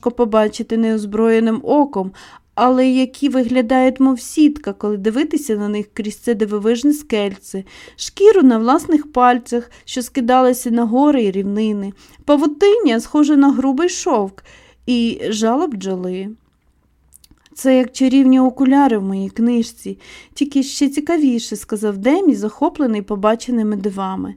побачити неозброєним оком, але які виглядають, мов сітка, коли дивитися на них крізь це дивовижне скельце, шкіру на власних пальцях, що скидалися на гори і рівнини, павутиння, схоже на грубий шовк, і жало бджоли. Це як чарівні окуляри в моїй книжці, тільки ще цікавіше, сказав Демі, захоплений побаченими дивами.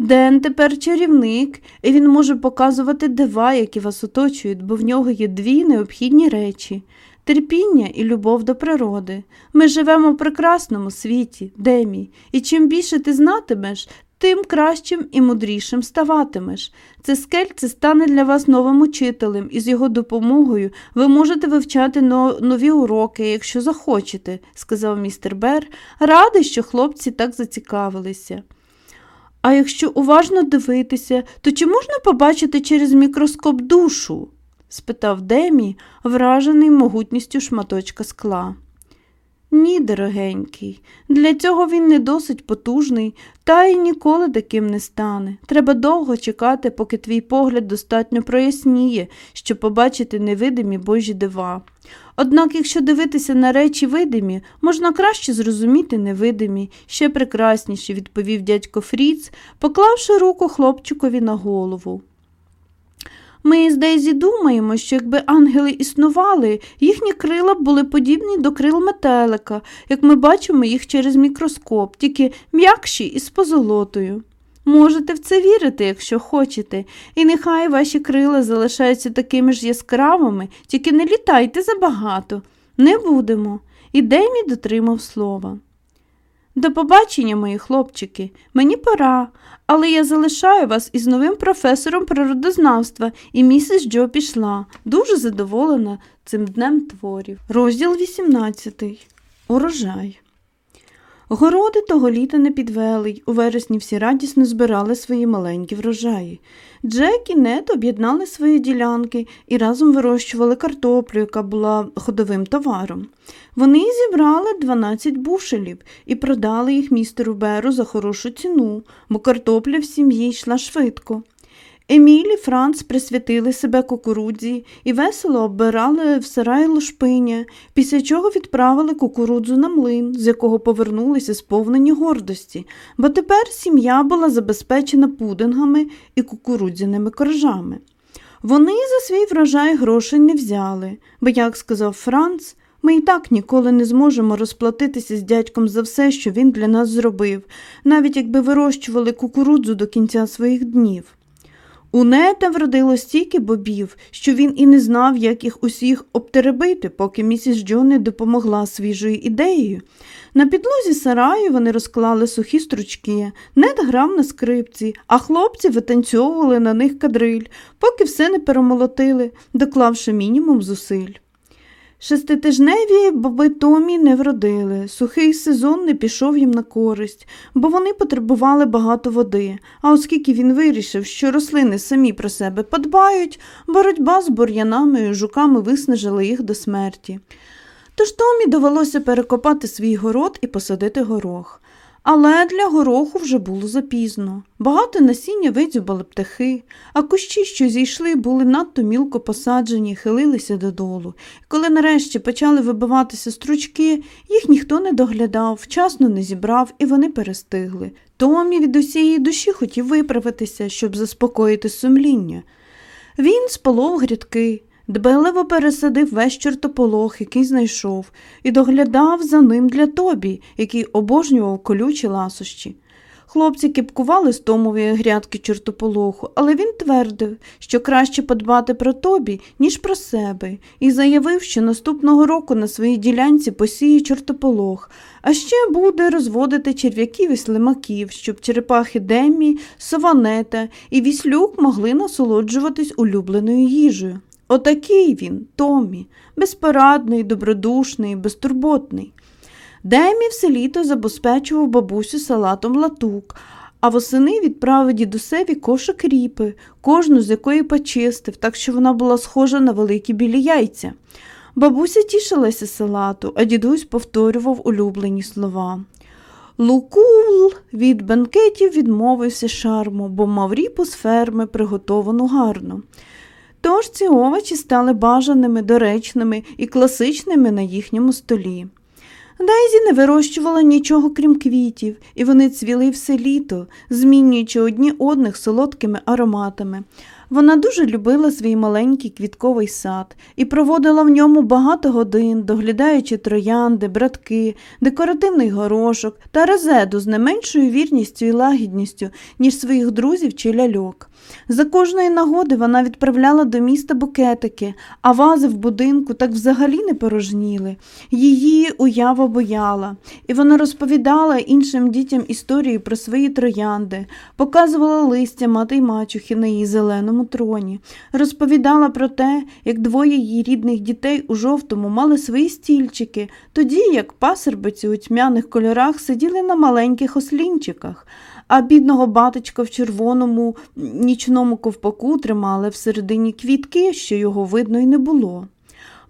Ден тепер чарівник, і він може показувати дива, які вас оточують, бо в нього є дві необхідні речі терпіння і любов до природи. Ми живемо в прекрасному світі, Демі, і чим більше ти знатимеш, тим кращим і мудрішим ставатимеш. Це скельце стане для вас новим учителем, і з його допомогою ви можете вивчати нові уроки, якщо захочете, сказав містер Бер, радий, що хлопці так зацікавилися. А якщо уважно дивитися, то чи можна побачити через мікроскоп душу? спитав Демі, вражений могутністю шматочка скла. Ні, дорогенький, для цього він не досить потужний, та й ніколи таким не стане. Треба довго чекати, поки твій погляд достатньо проясніє, щоб побачити невидимі божі дива. Однак, якщо дивитися на речі видимі, можна краще зрозуміти невидимі, ще прекрасніші, відповів дядько Фріц, поклавши руку хлопчикові на голову. Ми з Дейзі думаємо, що якби ангели існували, їхні крила були подібні до крил метелика, як ми бачимо їх через мікроскоп, тільки м'якші і з позолотою. Можете в це вірити, якщо хочете, і нехай ваші крила залишаються такими ж яскравими, тільки не літайте забагато. Не будемо. І Демі дотримав слова. До побачення, мої хлопчики, мені пора, але я залишаю вас із новим професором природознавства, і місіс Джо пішла, дуже задоволена цим днем творів. Розділ 18. Урожай. Городи того літа не підвели й у вересні всі радісно збирали свої маленькі врожаї. Джек і Нет об'єднали свої ділянки і разом вирощували картоплю, яка була ходовим товаром. Вони зібрали 12 бушелів і продали їх містеру Беру за хорошу ціну, бо картопля в сім'ї йшла швидко. Емілі Франц присвятили себе кукурудзі і весело оббирали в сараї лошпиня, після чого відправили кукурудзу на млин, з якого повернулися сповнені гордості, бо тепер сім'я була забезпечена пудингами і кукурудзяними коржами. Вони за свій врожай грошей не взяли, бо, як сказав Франц, ми і так ніколи не зможемо розплатитися з дядьком за все, що він для нас зробив, навіть якби вирощували кукурудзу до кінця своїх днів. У нета вродило стільки бобів, що він і не знав, як їх усіх обтеребити, поки місіс Джон не допомогла свіжою ідеєю. На підлозі сараю вони розклали сухі стручки, нед грав на скрипці, а хлопці витанцьовували на них кадриль, поки все не перемолотили, доклавши мінімум зусиль. Шеститижневі боби Томі не вродили, сухий сезон не пішов їм на користь, бо вони потребували багато води, а оскільки він вирішив, що рослини самі про себе подбають, боротьба з бур'янами і жуками виснажила їх до смерті. Тож Томі довелося перекопати свій город і посадити горох. Але для гороху вже було запізно. Багато насіння видзюбали птахи, а кущі, що зійшли, були надто мілко посаджені, хилилися додолу. Коли нарешті почали вибиватися стручки, їх ніхто не доглядав, вчасно не зібрав, і вони перестигли. Томі від усієї душі хотів виправитися, щоб заспокоїти сумління. Він сполов грядки, Дбайливо пересадив весь чортополох, який знайшов, і доглядав за ним для тобі, який обожнював колючі ласощі. Хлопці кіпкували з Томової грядки чортополоху, але він твердив, що краще подбати про тобі, ніж про себе, і заявив, що наступного року на своїй ділянці посіє чортополох, а ще буде розводити черв'яків і слимаків, щоб черепахи Деммі, Сованета і Віслюк могли насолоджуватись улюбленою їжею. Отакий він, Томі, безпорадний, добродушний, безтурботний. Демі все літо забезпечував бабусю салатом латук, а восени відправив дідусеві кошик ріпи, кожну з якої почистив, так що вона була схожа на великі білі яйця. Бабуся тішилася салату, а дідусь повторював улюблені слова. Лукул від бенкетів відмовився шарму, бо мав ріпу з ферми приготовану гарно. Тож ці овочі стали бажаними, доречними і класичними на їхньому столі. Дейзі не вирощувала нічого крім квітів, і вони цвіли все літо, змінюючи одні одних солодкими ароматами. Вона дуже любила свій маленький квітковий сад і проводила в ньому багато годин, доглядаючи троянди, братки, декоративний горошок та резеду з не меншою вірністю і лагідністю, ніж своїх друзів чи ляльок. За кожної нагоди вона відправляла до міста букетики, а вази в будинку так взагалі не порожніли. Її уява бояла, і вона розповідала іншим дітям історії про свої троянди, показувала листя мати й мачухи на її зеленому троні, розповідала про те, як двоє її рідних дітей у жовтому мали свої стільчики, тоді як пасербиці у тьмяних кольорах сиділи на маленьких ослінчиках а бідного батечка в червоному нічному ковпаку тримали всередині квітки, що його видно й не було.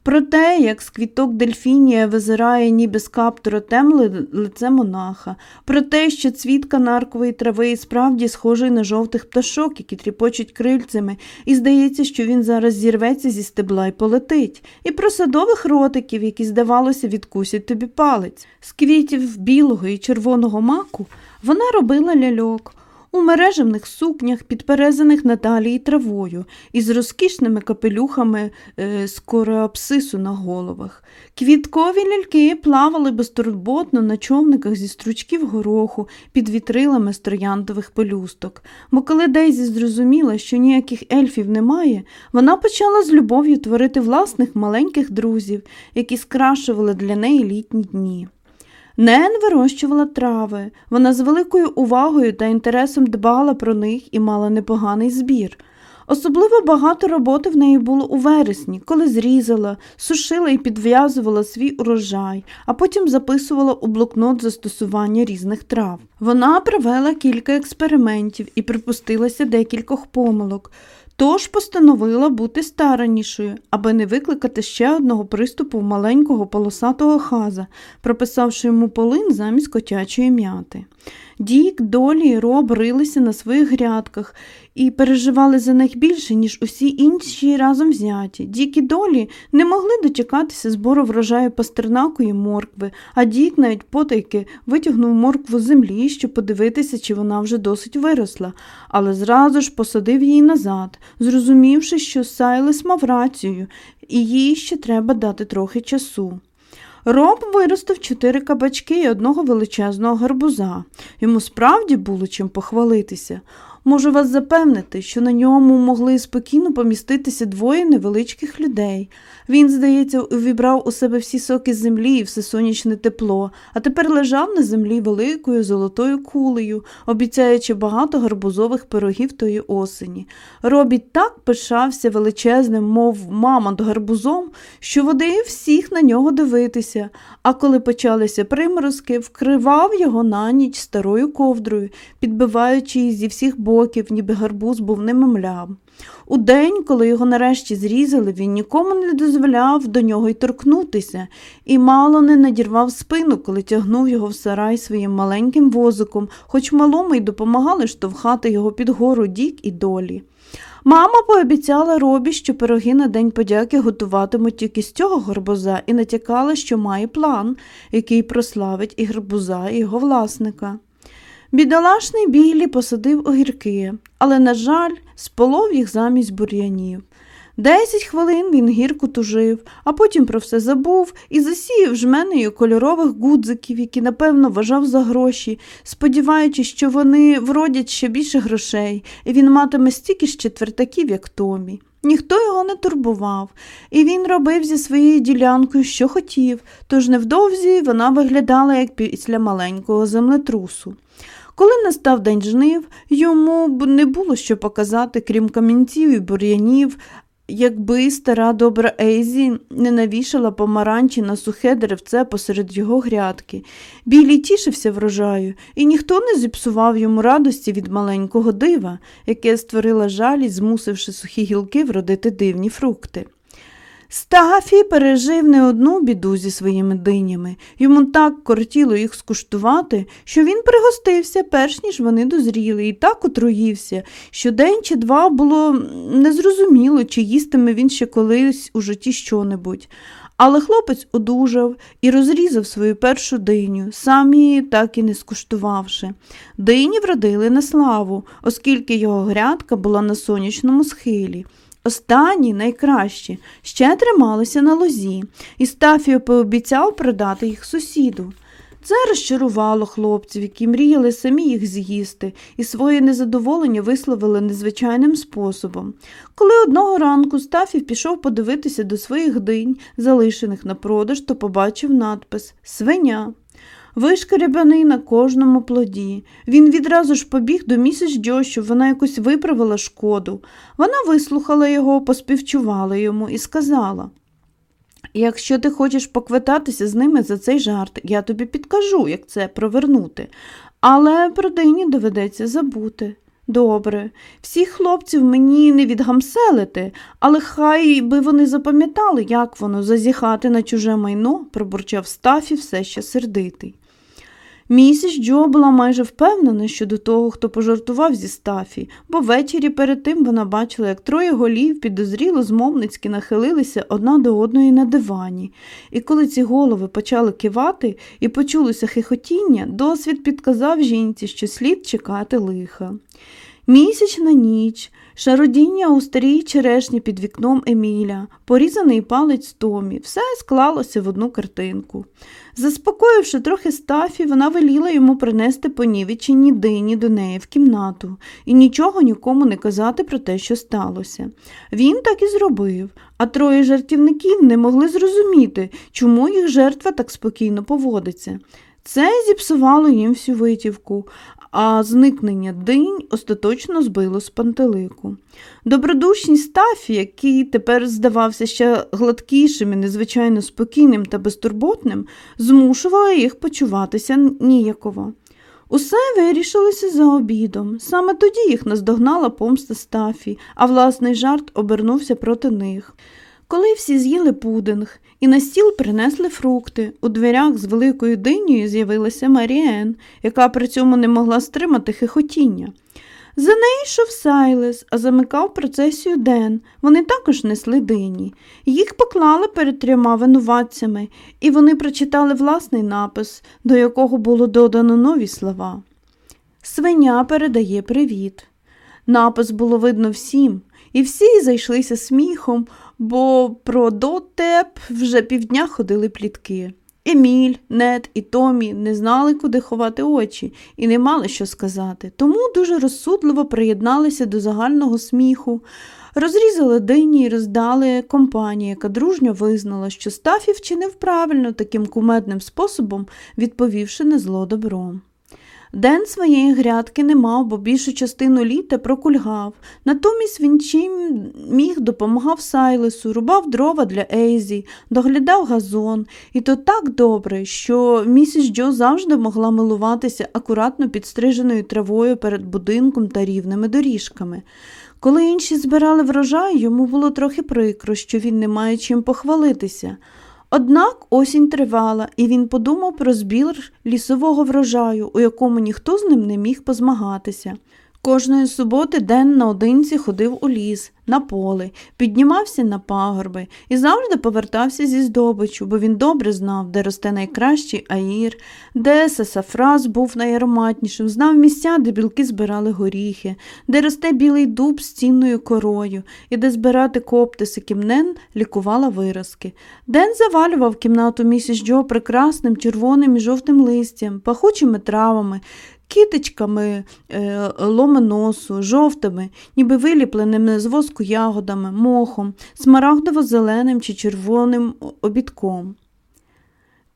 Про те, як з квіток дельфінія визирає ніби з каптура темле лице монаха, про те, що цвіт канаркової трави справді схожий на жовтих пташок, які тріпочуть крильцями, і здається, що він зараз зірветься зі стебла і полетить, і про садових ротиків, які, здавалося, відкусять тобі палець. З квітів білого і червоного маку вона робила ляльок у мережевних сукнях, підперезаних Наталії травою, із розкішними капелюхами е, з кореапсису на головах. Квіткові ляльки плавали безтурботно на човниках зі стручків гороху під вітрилами з пелюсток. Бо коли Дейзі зрозуміла, що ніяких ельфів немає, вона почала з любов'ю творити власних маленьких друзів, які скрашували для неї літні дні. Нен вирощувала трави. Вона з великою увагою та інтересом дбала про них і мала непоганий збір. Особливо багато роботи в неї було у вересні, коли зрізала, сушила і підв'язувала свій урожай, а потім записувала у блокнот застосування різних трав. Вона провела кілька експериментів і припустилася декількох помилок. Тож постановила бути старанішою, аби не викликати ще одного приступу маленького полосатого хаза, прописавши йому полин замість котячої м'яти. Дік, долі і роб рилися на своїх грядках і переживали за них більше, ніж усі інші разом взяті. Дік і долі не могли дочекатися збору врожаю пастернаку і моркви, а дік навіть потайки витягнув моркву з землі, щоб подивитися, чи вона вже досить виросла, але зразу ж посадив її назад, зрозумівши, що Сайлес мав рацію, і їй ще треба дати трохи часу. Роб виростив чотири кабачки і одного величезного гарбуза. Йому справді було чим похвалитися. Можу вас запевнити, що на ньому могли спокійно поміститися двоє невеличких людей. Він, здається, увібрав у себе всі соки землі і все сонячне тепло, а тепер лежав на землі великою золотою кулею, обіцяючи багато гарбузових пирогів тої осені. Робі так пишався величезним, мов мамонт гарбузом, що водив всіх на нього дивитися, а коли почалися приморозки, вкривав його на ніч старою ковдрою, підбиваючи її зі всіх боків, ніби гарбуз був немемлям. У день, коли його нарешті зрізали, він нікому не дозволяв до нього й торкнутися, і мало не надірвав спину, коли тягнув його в сарай своїм маленьким возиком, хоч малому й допомагали штовхати його під гору дік і долі. Мама пообіцяла робі, що пироги на День подяки готуватимуть тільки з цього гарбуза, і натякала, що має план, який прославить і гарбуза, і його власника. Бідолашний білі посадив огірки, але, на жаль, сполов їх замість бур'янів. Десять хвилин він гірко тужив, а потім про все забув і засіяв жменею кольорових гудзиків, які, напевно, вважав за гроші, сподіваючись, що вони вродять ще більше грошей, і він матиме стільки ж четвертаків, як Томі. Ніхто його не турбував, і він робив зі своєю ділянкою, що хотів, тож невдовзі вона виглядала як після маленького землетрусу. Коли настав день жнив, йому б не було що показати, крім камінців і бур'янів, якби стара добра Ейзі не навішала помаранчі на сухе деревце посеред його грядки. Білій тішився врожаю, і ніхто не зіпсував йому радості від маленького дива, яке створила жалість, змусивши сухі гілки вродити дивні фрукти. Стафій пережив не одну біду зі своїми динями. Йому так кортіло їх скуштувати, що він пригостився, перш ніж вони дозріли, і так отруївся, що день чи два було незрозуміло, чи їстиме він ще колись у житті що-небудь. Але хлопець одужав і розрізав свою першу диню, сам її так і не скуштувавши. Дині вродили на славу, оскільки його грядка була на сонячному схилі. Останні, найкращі, ще трималися на лозі, і Стафіо пообіцяв продати їх сусіду. Це розчарувало хлопців, які мріяли самі їх з'їсти, і своє незадоволення висловили незвичайним способом. Коли одного ранку Стафів пішов подивитися до своїх динь, залишених на продаж, то побачив надпис Свиня. Вишкарябаний на кожному плоді. Він відразу ж побіг до місіс Джо, вона якось виправила шкоду. Вона вислухала його, поспівчувала йому і сказала Якщо ти хочеш поквитатися з ними за цей жарт, я тобі підкажу, як це провернути. Але про дині доведеться забути. Добре, всіх хлопців мені не відгамселити, але хай би вони запам'ятали, як воно зазіхати на чуже майно, пробурчав Стафі все ще сердитий. Місіс Джо була майже впевнена щодо того, хто пожартував зі Стафі, бо ввечері перед тим вона бачила, як троє голів підозріло змовницьки нахилилися одна до одної на дивані. І коли ці голови почали кивати і почулося хихотіння, досвід підказав жінці, що слід чекати лиха. Місячна ніч, шародіння у старій черешні під вікном Еміля, порізаний палець Томі, все склалося в одну картинку. Заспокоївши трохи стафі, вона веліла йому принести понівечені дині до неї в кімнату і нічого нікому не казати про те, що сталося. Він так і зробив, а троє жартівників не могли зрозуміти, чому їх жертва так спокійно поводиться. Це зіпсувало їм всю витівку, а зникнення динь остаточно збило з пантелику. Добродушні Стафі, який тепер здавався ще гладкішим і незвичайно спокійним та безтурботним, змушували їх почуватися ніяково. Усе вирішилося за обідом. Саме тоді їх наздогнала помста Стафі, а власний жарт обернувся проти них. Коли всі з'їли пудинг і на стіл принесли фрукти, у дверях з великою динею з'явилася Маріен, яка при цьому не могла стримати хихотіння. За нею йшов Сайлес, а замикав процесію Ден. Вони також несли дині. Їх поклали перед трьома винуватцями, і вони прочитали власний напис, до якого було додано нові слова. Свиня передає привіт. Напис було видно всім, і всі зайшлися сміхом, бо про дотеп вже півдня ходили плітки. Еміль, Нет і Томі не знали, куди ховати очі, і не мали що сказати, тому дуже розсудливо приєдналися до загального сміху, розрізали дині і роздали компанії, яка дружньо визнала, що Стафі вчинив правильно таким кумедним способом, відповівши на зло добром. Ден своєї грядки не мав, бо більшу частину літа прокульгав. Натомість він чим міг допомагав Сайлесу, рубав дрова для Ейзі, доглядав газон, і то так добре, що місіс Джо завжди могла милуватися акуратно підстриженою травою перед будинком та рівними доріжками. Коли інші збирали врожай, йому було трохи прикро, що він не має чим похвалитися. Однак осінь тривала, і він подумав про збір лісового врожаю, у якому ніхто з ним не міг позмагатися. Кожної суботи день наодинці ходив у ліс, на поле, піднімався на пагорби і завжди повертався зі здобичу, бо він добре знав, де росте найкращий аїр, де сасафраз був найароматнішим, знав місця, де білки збирали горіхи, де росте білий дуб з цінною корою, і де збирати коптиси кімнен лікувала виразки. Ден завалював кімнату місіс Джо прекрасним червоним і жовтим листям, пахучими травами кіточками е, ломеносу, жовтими, ніби виліпленими з воску ягодами, мохом, смарагдово-зеленим чи червоним обідком.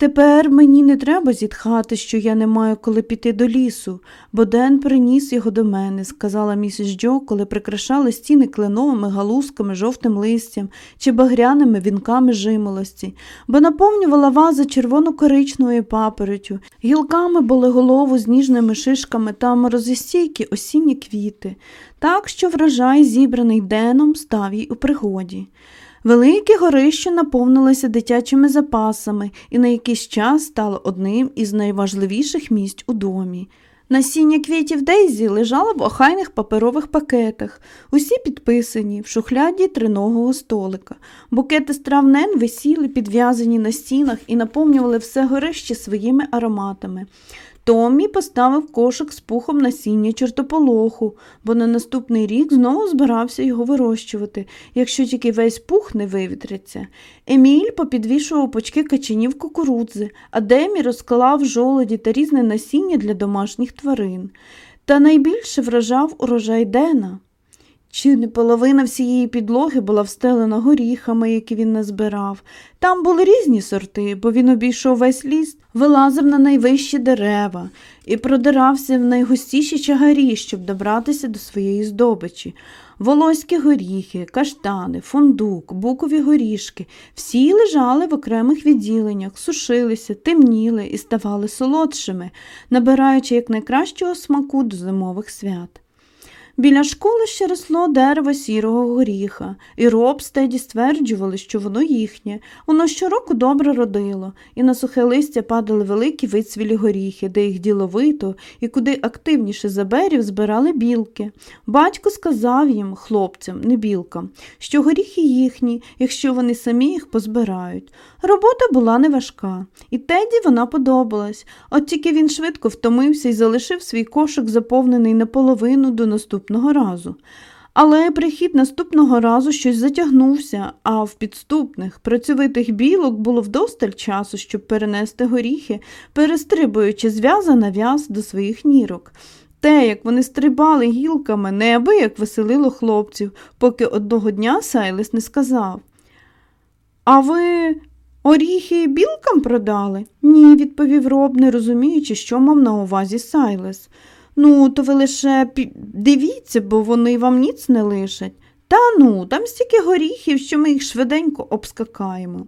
Тепер мені не треба зітхати, що я не маю коли піти до лісу, бо Ден приніс його до мене, сказала місіс Джо, коли прикрашали стіни кленовими галузками, жовтим листям чи багряними вінками жимолості, бо наповнювала вази червоно-коричневою папоротю, гілками були голову з ніжними шишками та морозостійкі осінні квіти, так що врожай, зібраний Деном, став їй у пригоді. Велике горище наповнилося дитячими запасами і на якийсь час стало одним із найважливіших місць у домі. Насіння квітів Дейзі лежало в охайних паперових пакетах, усі підписані в шухляді триногого столика. Букети стравнен висіли, підв'язані на стінах і наповнювали все горище своїми ароматами. Томмі поставив кошик з пухом насіння чортополоху, бо на наступний рік знову збирався його вирощувати, якщо тільки весь пух не вивітриться. Еміль попідвішував почки качанів кукурудзи, а Демі розклав жолоді та різне насіння для домашніх тварин. Та найбільше вражав урожай Дена. Чи не половина всієї підлоги була встелена горіхами, які він назбирав. Там були різні сорти, бо він обійшов весь ліс, вилазив на найвищі дерева і продирався в найгустіші чагарі, щоб добратися до своєї здобичі. Волоські горіхи, каштани, фундук, букові горішки всі лежали в окремих відділеннях, сушилися, темніли і ставали солодшими, набираючи якнайкращого смаку до зимових свят. Біля школи ще росло дерево сірого горіха, і роб з стверджували, що воно їхнє. Воно щороку добре родило, і на сухе листя падали великі вицвілі горіхи, де їх діловито і куди активніше заберів збирали білки. Батько сказав їм, хлопцям, не білкам, що горіхи їхні, якщо вони самі їх позбирають. Робота була неважка, і Теді вона подобалась, от тільки він швидко втомився і залишив свій кошик, заповнений наполовину до наступного разу. Але прихід наступного разу щось затягнувся, а в підступних, працьовитих білок було вдосталь часу, щоб перенести горіхи, перестрибуючи з в'яза на в'яз до своїх нірок. Те, як вони стрибали гілками, неабияк веселило хлопців, поки одного дня Сайлес не сказав. А ви Оріхи білкам продали? Ні, відповів роб, не розуміючи, що мав на увазі Сайлес. Ну, то ви лише дивіться, бо вони вам ніц не лишать. Та ну, там стільки горіхів, що ми їх швиденько обскакаємо.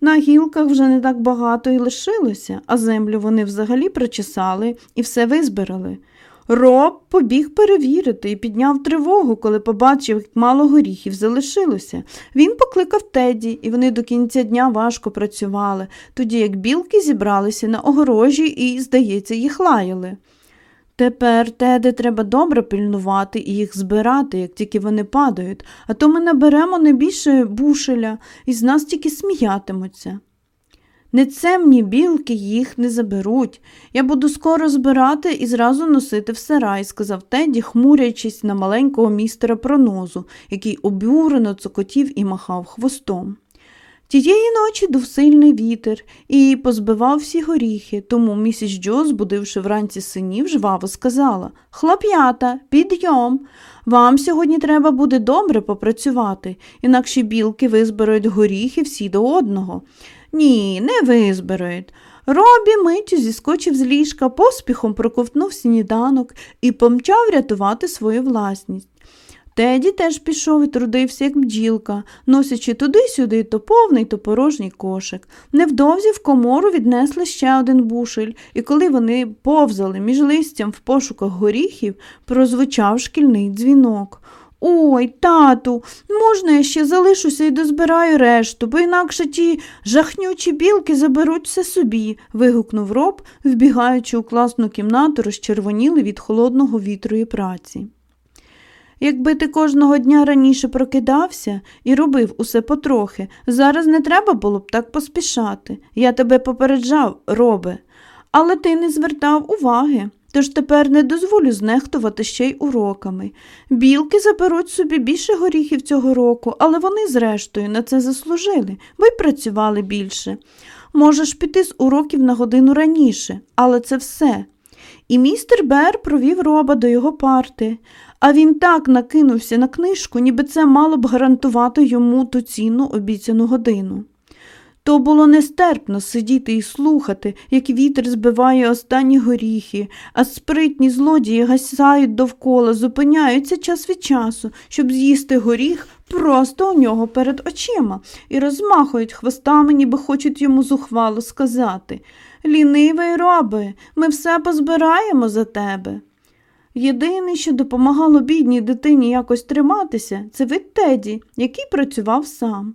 На гілках вже не так багато і лишилося, а землю вони взагалі прочесали і все визбирали. Роб побіг перевірити і підняв тривогу, коли побачив, як мало горіхів залишилося. Він покликав Теді, і вони до кінця дня важко працювали, тоді як білки зібралися на огорожі і, здається, їх лаяли. Тепер Теде треба добре пильнувати і їх збирати, як тільки вони падають, а то ми наберемо не більше бушеля і з нас тільки сміятимуться. Нецемні білки їх не заберуть. Я буду скоро збирати і зразу носити в сарай, сказав Теді, хмурячись на маленького містера пронозу, який обюрено цокотів і махав хвостом. Тієї ночі дув сильний вітер і позбивав всі горіхи, тому місіс Джо, збудивши вранці синів, жваво сказала Хлоп'ята, підйом. Вам сьогодні треба буде добре попрацювати, інакше білки визбирають горіхи всі до одного. Ні, не визбирають. Робі миттю зіскочив з ліжка, поспіхом проковтнув сніданок і помчав рятувати свою власність. Теді теж пішов і трудився, як бджілка, носячи туди-сюди то повний, то порожній кошик. Невдовзі в комору віднесли ще один бушель, і коли вони повзали між листям в пошуках горіхів, прозвучав шкільний дзвінок. Ой, тату, можна я ще залишуся і дозбираю решту, бо інакше ті жахнючі білки заберуть все собі, вигукнув роб, вбігаючи у класну кімнату, розчервоніли від холодного вітру і праці. Якби ти кожного дня раніше прокидався і робив усе потрохи, зараз не треба було б так поспішати. Я тебе попереджав, робе, але ти не звертав уваги. Тож тепер не дозволю знехтувати ще й уроками. Білки заберуть собі більше горіхів цього року, але вони, зрештою, на це заслужили, бо й працювали більше. Можеш піти з уроків на годину раніше, але це все. І містер Бер провів роба до його парти, а він так накинувся на книжку, ніби це мало б гарантувати йому ту цінну обіцяну годину. То було нестерпно сидіти і слухати, як вітер збиває останні горіхи, а спритні злодії гасають довкола, зупиняються час від часу, щоб з'їсти горіх просто у нього перед очима, і розмахують хвостами, ніби хочуть йому зухвало сказати Лінивий робе, ми все позбираємо за тебе. Єдине, що допомагало бідній дитині якось триматися, це вид Теді, який працював сам.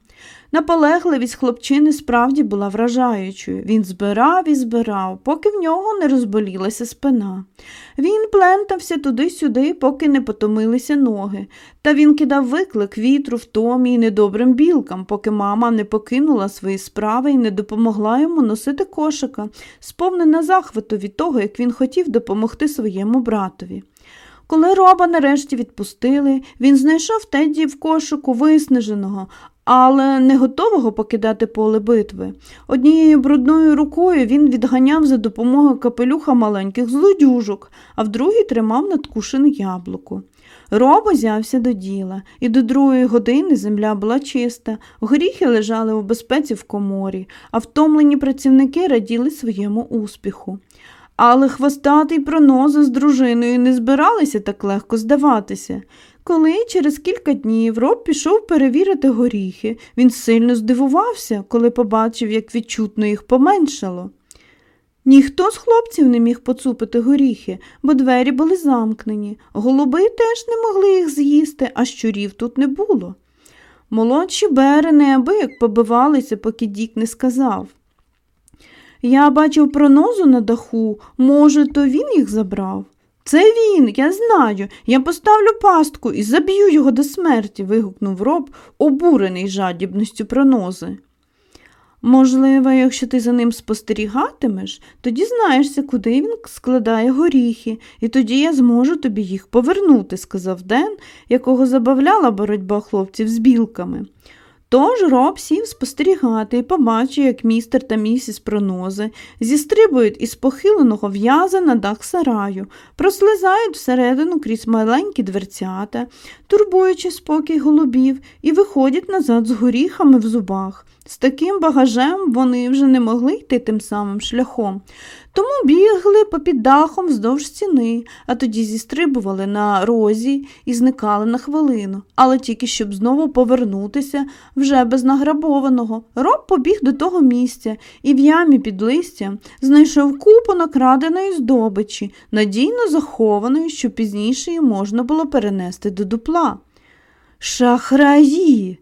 Наполегливість хлопчини справді була вражаючою. Він збирав і збирав, поки в нього не розболілася спина. Він плентався туди-сюди, поки не потомилися ноги, та він кидав виклик вітру, втомі і недобрим білкам, поки мама не покинула свої справи і не допомогла йому носити кошика, сповнена захвату від того, як він хотів допомогти своєму братові. Коли роба нарешті відпустили, він знайшов Теді в кошику виснаженого, але не готового покидати поле битви. Однією брудною рукою він відганяв за допомогою капелюха маленьких злодюжок, а в другій тримав надкушене яблуко. Роб узявся до діла, і до другої години земля була чиста, горіхи лежали у безпеці в коморі, а втомлені працівники раділи своєму успіху. Але хвостатий проноза з дружиною не збиралися так легко здаватися. Коли через кілька днів Роб пішов перевірити горіхи, він сильно здивувався, коли побачив, як відчутно їх поменшало. Ніхто з хлопців не міг поцупити горіхи, бо двері були замкнені. Голуби теж не могли їх з'їсти, а щурів тут не було. Молодші бери неабияк побивалися, поки Дік не сказав. Я бачив пронозу на даху, може, то він їх забрав. Це він, я знаю. Я поставлю пастку і заб'ю його до смерті. вигукнув роб, обурений жадібністю пронози. Можливо, якщо ти за ним спостерігатимеш, то дізнаєшся, куди він складає горіхи, і тоді я зможу тобі їх повернути, сказав Ден, якого забавляла боротьба хлопців з білками. Тож роб сів спостерігати і побачив, як містер та місіс пронози зістрибують із похиленого в'яза на дах сараю, прослизають всередину крізь маленькі дверцята, турбуючи спокій голубів, і виходять назад з горіхами в зубах. З таким багажем вони вже не могли йти тим самим шляхом. Тому бігли попід дахом вздовж стіни, а тоді зістрибували на розі і зникали на хвилину, але тільки щоб знову повернутися вже без награбованого. Роб побіг до того місця і в ямі під листям знайшов купу накраденої здобичі, надійно захованої, що пізніше її можна було перенести до дупла. Шахраї!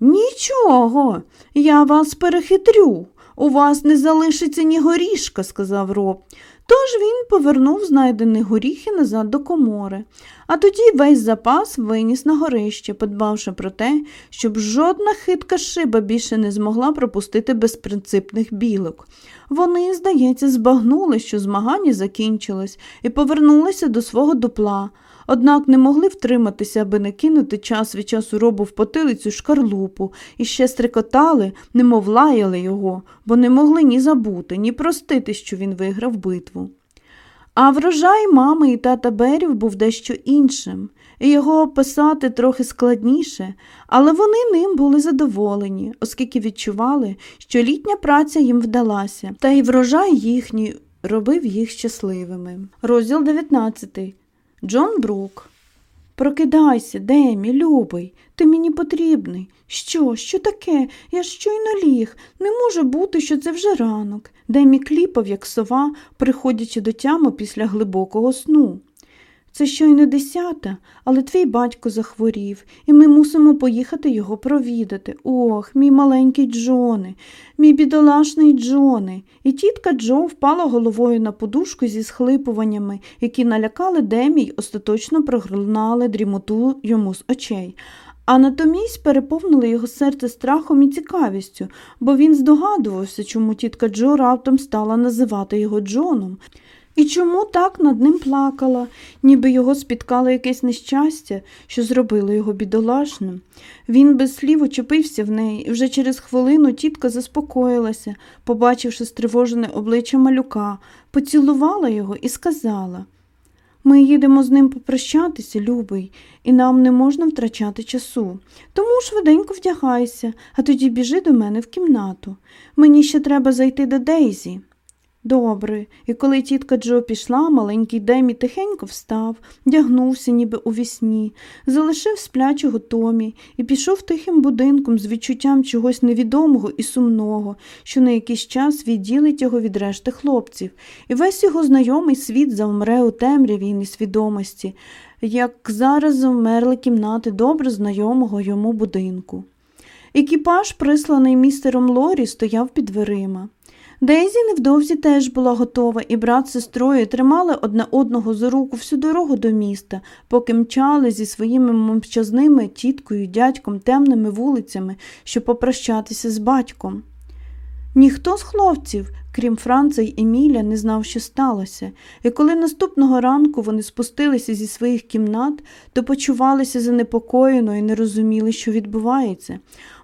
Нічого, я вас перехитрю. У вас не залишиться ні горішка, сказав роб. Тож він повернув знайдені горіхи назад до комори, а тоді весь запас виніс на горище, подбавши про те, щоб жодна хитка шиба більше не змогла пропустити безпринципних білок. Вони, здається, збагнули, що змагання закінчилось, і повернулися до свого дупла, однак не могли втриматися, аби не кинути час від часу робу в потилицю шкарлупу, і ще стрикотали, немов лаяли його, бо не могли ні забути, ні простити, що він виграв битву. А врожай мами і тата Берів був дещо іншим, і його описати трохи складніше, але вони ним були задоволені, оскільки відчували, що літня праця їм вдалася, та й врожай їхній робив їх щасливими. Розділ 19 Джон Брук. Прокидайся, Демі, любий, ти мені потрібний. Що, що таке? Я щойно ліг. Не може бути, що це вже ранок. Демі кліпав, як сова, приходячи до тями після глибокого сну. Це щойно десята, але твій батько захворів, і ми мусимо поїхати його провідати. Ох, мій маленький Джоне, мій бідолашний Джоне. І тітка Джо впала головою на подушку зі схлипуваннями, які налякали Демі й остаточно прогнали дрімоту йому з очей. А натомість переповнили його серце страхом і цікавістю, бо він здогадувався, чому тітка Джо раптом стала називати його Джоном. І чому так над ним плакала, ніби його спіткало якесь нещастя, що зробило його бідолашним. Він без слів очепився в неї, і вже через хвилину тітка заспокоїлася, побачивши стривожене обличчя малюка, поцілувала його і сказала ми їдемо з ним попрощатися, любий, і нам не можна втрачати часу. Тому швиденько вдягайся, а тоді біжи до мене в кімнату. Мені ще треба зайти до Дейзі. Добре, і коли тітка Джо пішла, маленький Демі тихенько встав, вдягнувся, ніби у вісні, залишив сплячого Томі і пішов тихим будинком з відчуттям чогось невідомого і сумного, що на якийсь час відділить його від решти хлопців, і весь його знайомий світ завмре у темряві і несвідомості, як зараз завмерли кімнати добре знайомого йому будинку. Екіпаж, присланий містером Лорі, стояв під дверима. Дейзі невдовзі теж була готова, і брат з сестрою тримали одне одного за руку всю дорогу до міста, поки мчали зі своїми мовчазними тіткою, дядьком темними вулицями, щоб попрощатися з батьком. Ніхто з хлопців, крім Франца Еміля, не знав, що сталося, і коли наступного ранку вони спустилися зі своїх кімнат, то почувалися занепокоєно і не розуміли, що відбувається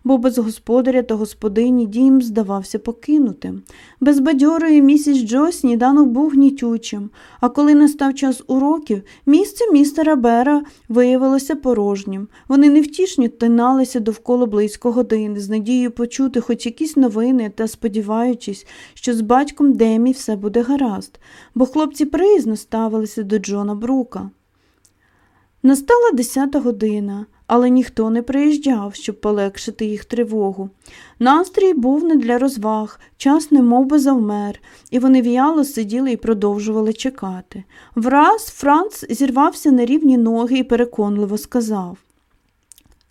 бо без господаря та господині дім здавався покинутим. Без бадьорої місіс Джо сніданок був гнітючим, а коли настав час уроків, місце містера Бера виявилося порожнім. Вони невтішні тиналися довкола близько години, з надією почути хоч якісь новини та сподіваючись, що з батьком Демі все буде гаразд, бо хлопці приязно ставилися до Джона Брука. Настала десята година але ніхто не приїжджав, щоб полегшити їх тривогу. Настрій був не для розваг, час немов би завмер, і вони в'яло сиділи і продовжували чекати. Враз Франц зірвався на рівні ноги і переконливо сказав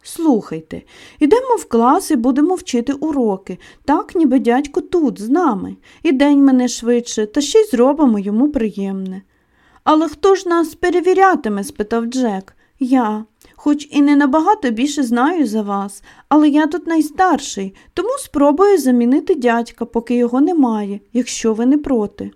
Слухайте, ідемо в клас і будемо вчити уроки, так ніби дядько тут, з нами, і день мене швидше, та ще й зробимо йому приємне. Але хто ж нас перевірятиме? спитав Джек. Я хоч і не набагато більше знаю за вас, але я тут найстарший, тому спробую замінити дядька, поки його немає, якщо ви не проти.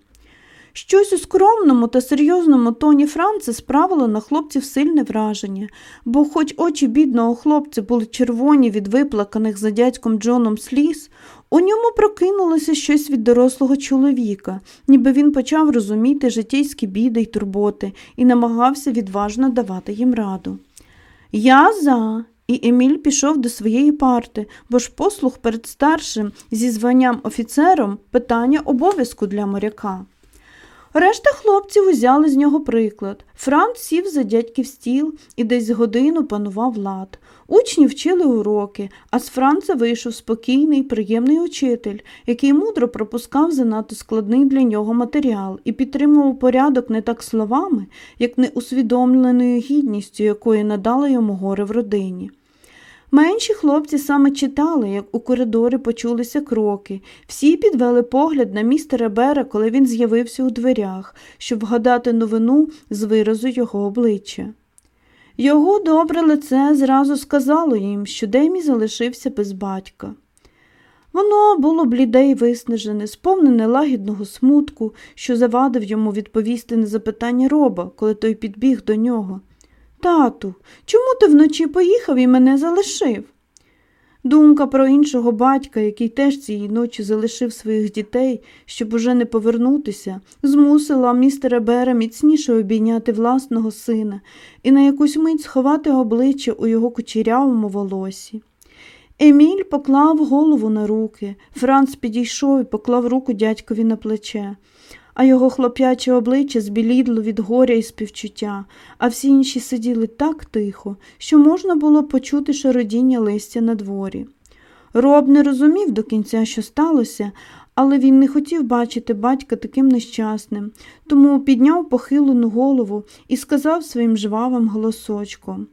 Щось у скромному та серйозному тоні Франца справило на хлопців сильне враження, бо, хоч очі бідного хлопця були червоні від виплаканих за дядьком Джоном сліз, у ньому прокинулося щось від дорослого чоловіка, ніби він почав розуміти житейські біди й турботи і намагався відважно давати їм раду. Я за. І Еміль пішов до своєї парти, бо ж послух перед старшим зі званням офіцером питання обов'язку для моряка. Решта хлопців узяли з нього приклад. Франц сів за дядьків стіл і десь годину панував лад. Учні вчили уроки, а з Франца вийшов спокійний, приємний учитель, який мудро пропускав занадто складний для нього матеріал і підтримував порядок не так словами, як неусвідомленою гідністю, якої надали йому горе в родині. Менші хлопці саме читали, як у коридорі почулися кроки. Всі підвели погляд на містера Бера, коли він з'явився у дверях, щоб вгадати новину з виразу його обличчя. Його добре лице зразу сказало їм, що Демі залишився без батька. Воно було бліде й виснажене, сповнене лагідного смутку, що завадив йому відповісти на запитання роба, коли той підбіг до нього. Тату, чому ти вночі поїхав і мене залишив? Думка про іншого батька, який теж цієї ночі залишив своїх дітей, щоб уже не повернутися, змусила містера Бера міцніше обійняти власного сина і на якусь мить сховати обличчя у його кучерявому волосі. Еміль поклав голову на руки, Франц підійшов і поклав руку дядькові на плече а його хлоп'яче обличчя збілідло від горя і співчуття, а всі інші сиділи так тихо, що можна було почути шародіння листя на дворі. Роб не розумів до кінця, що сталося, але він не хотів бачити батька таким нещасним, тому підняв похилену голову і сказав своїм жвавим голосочком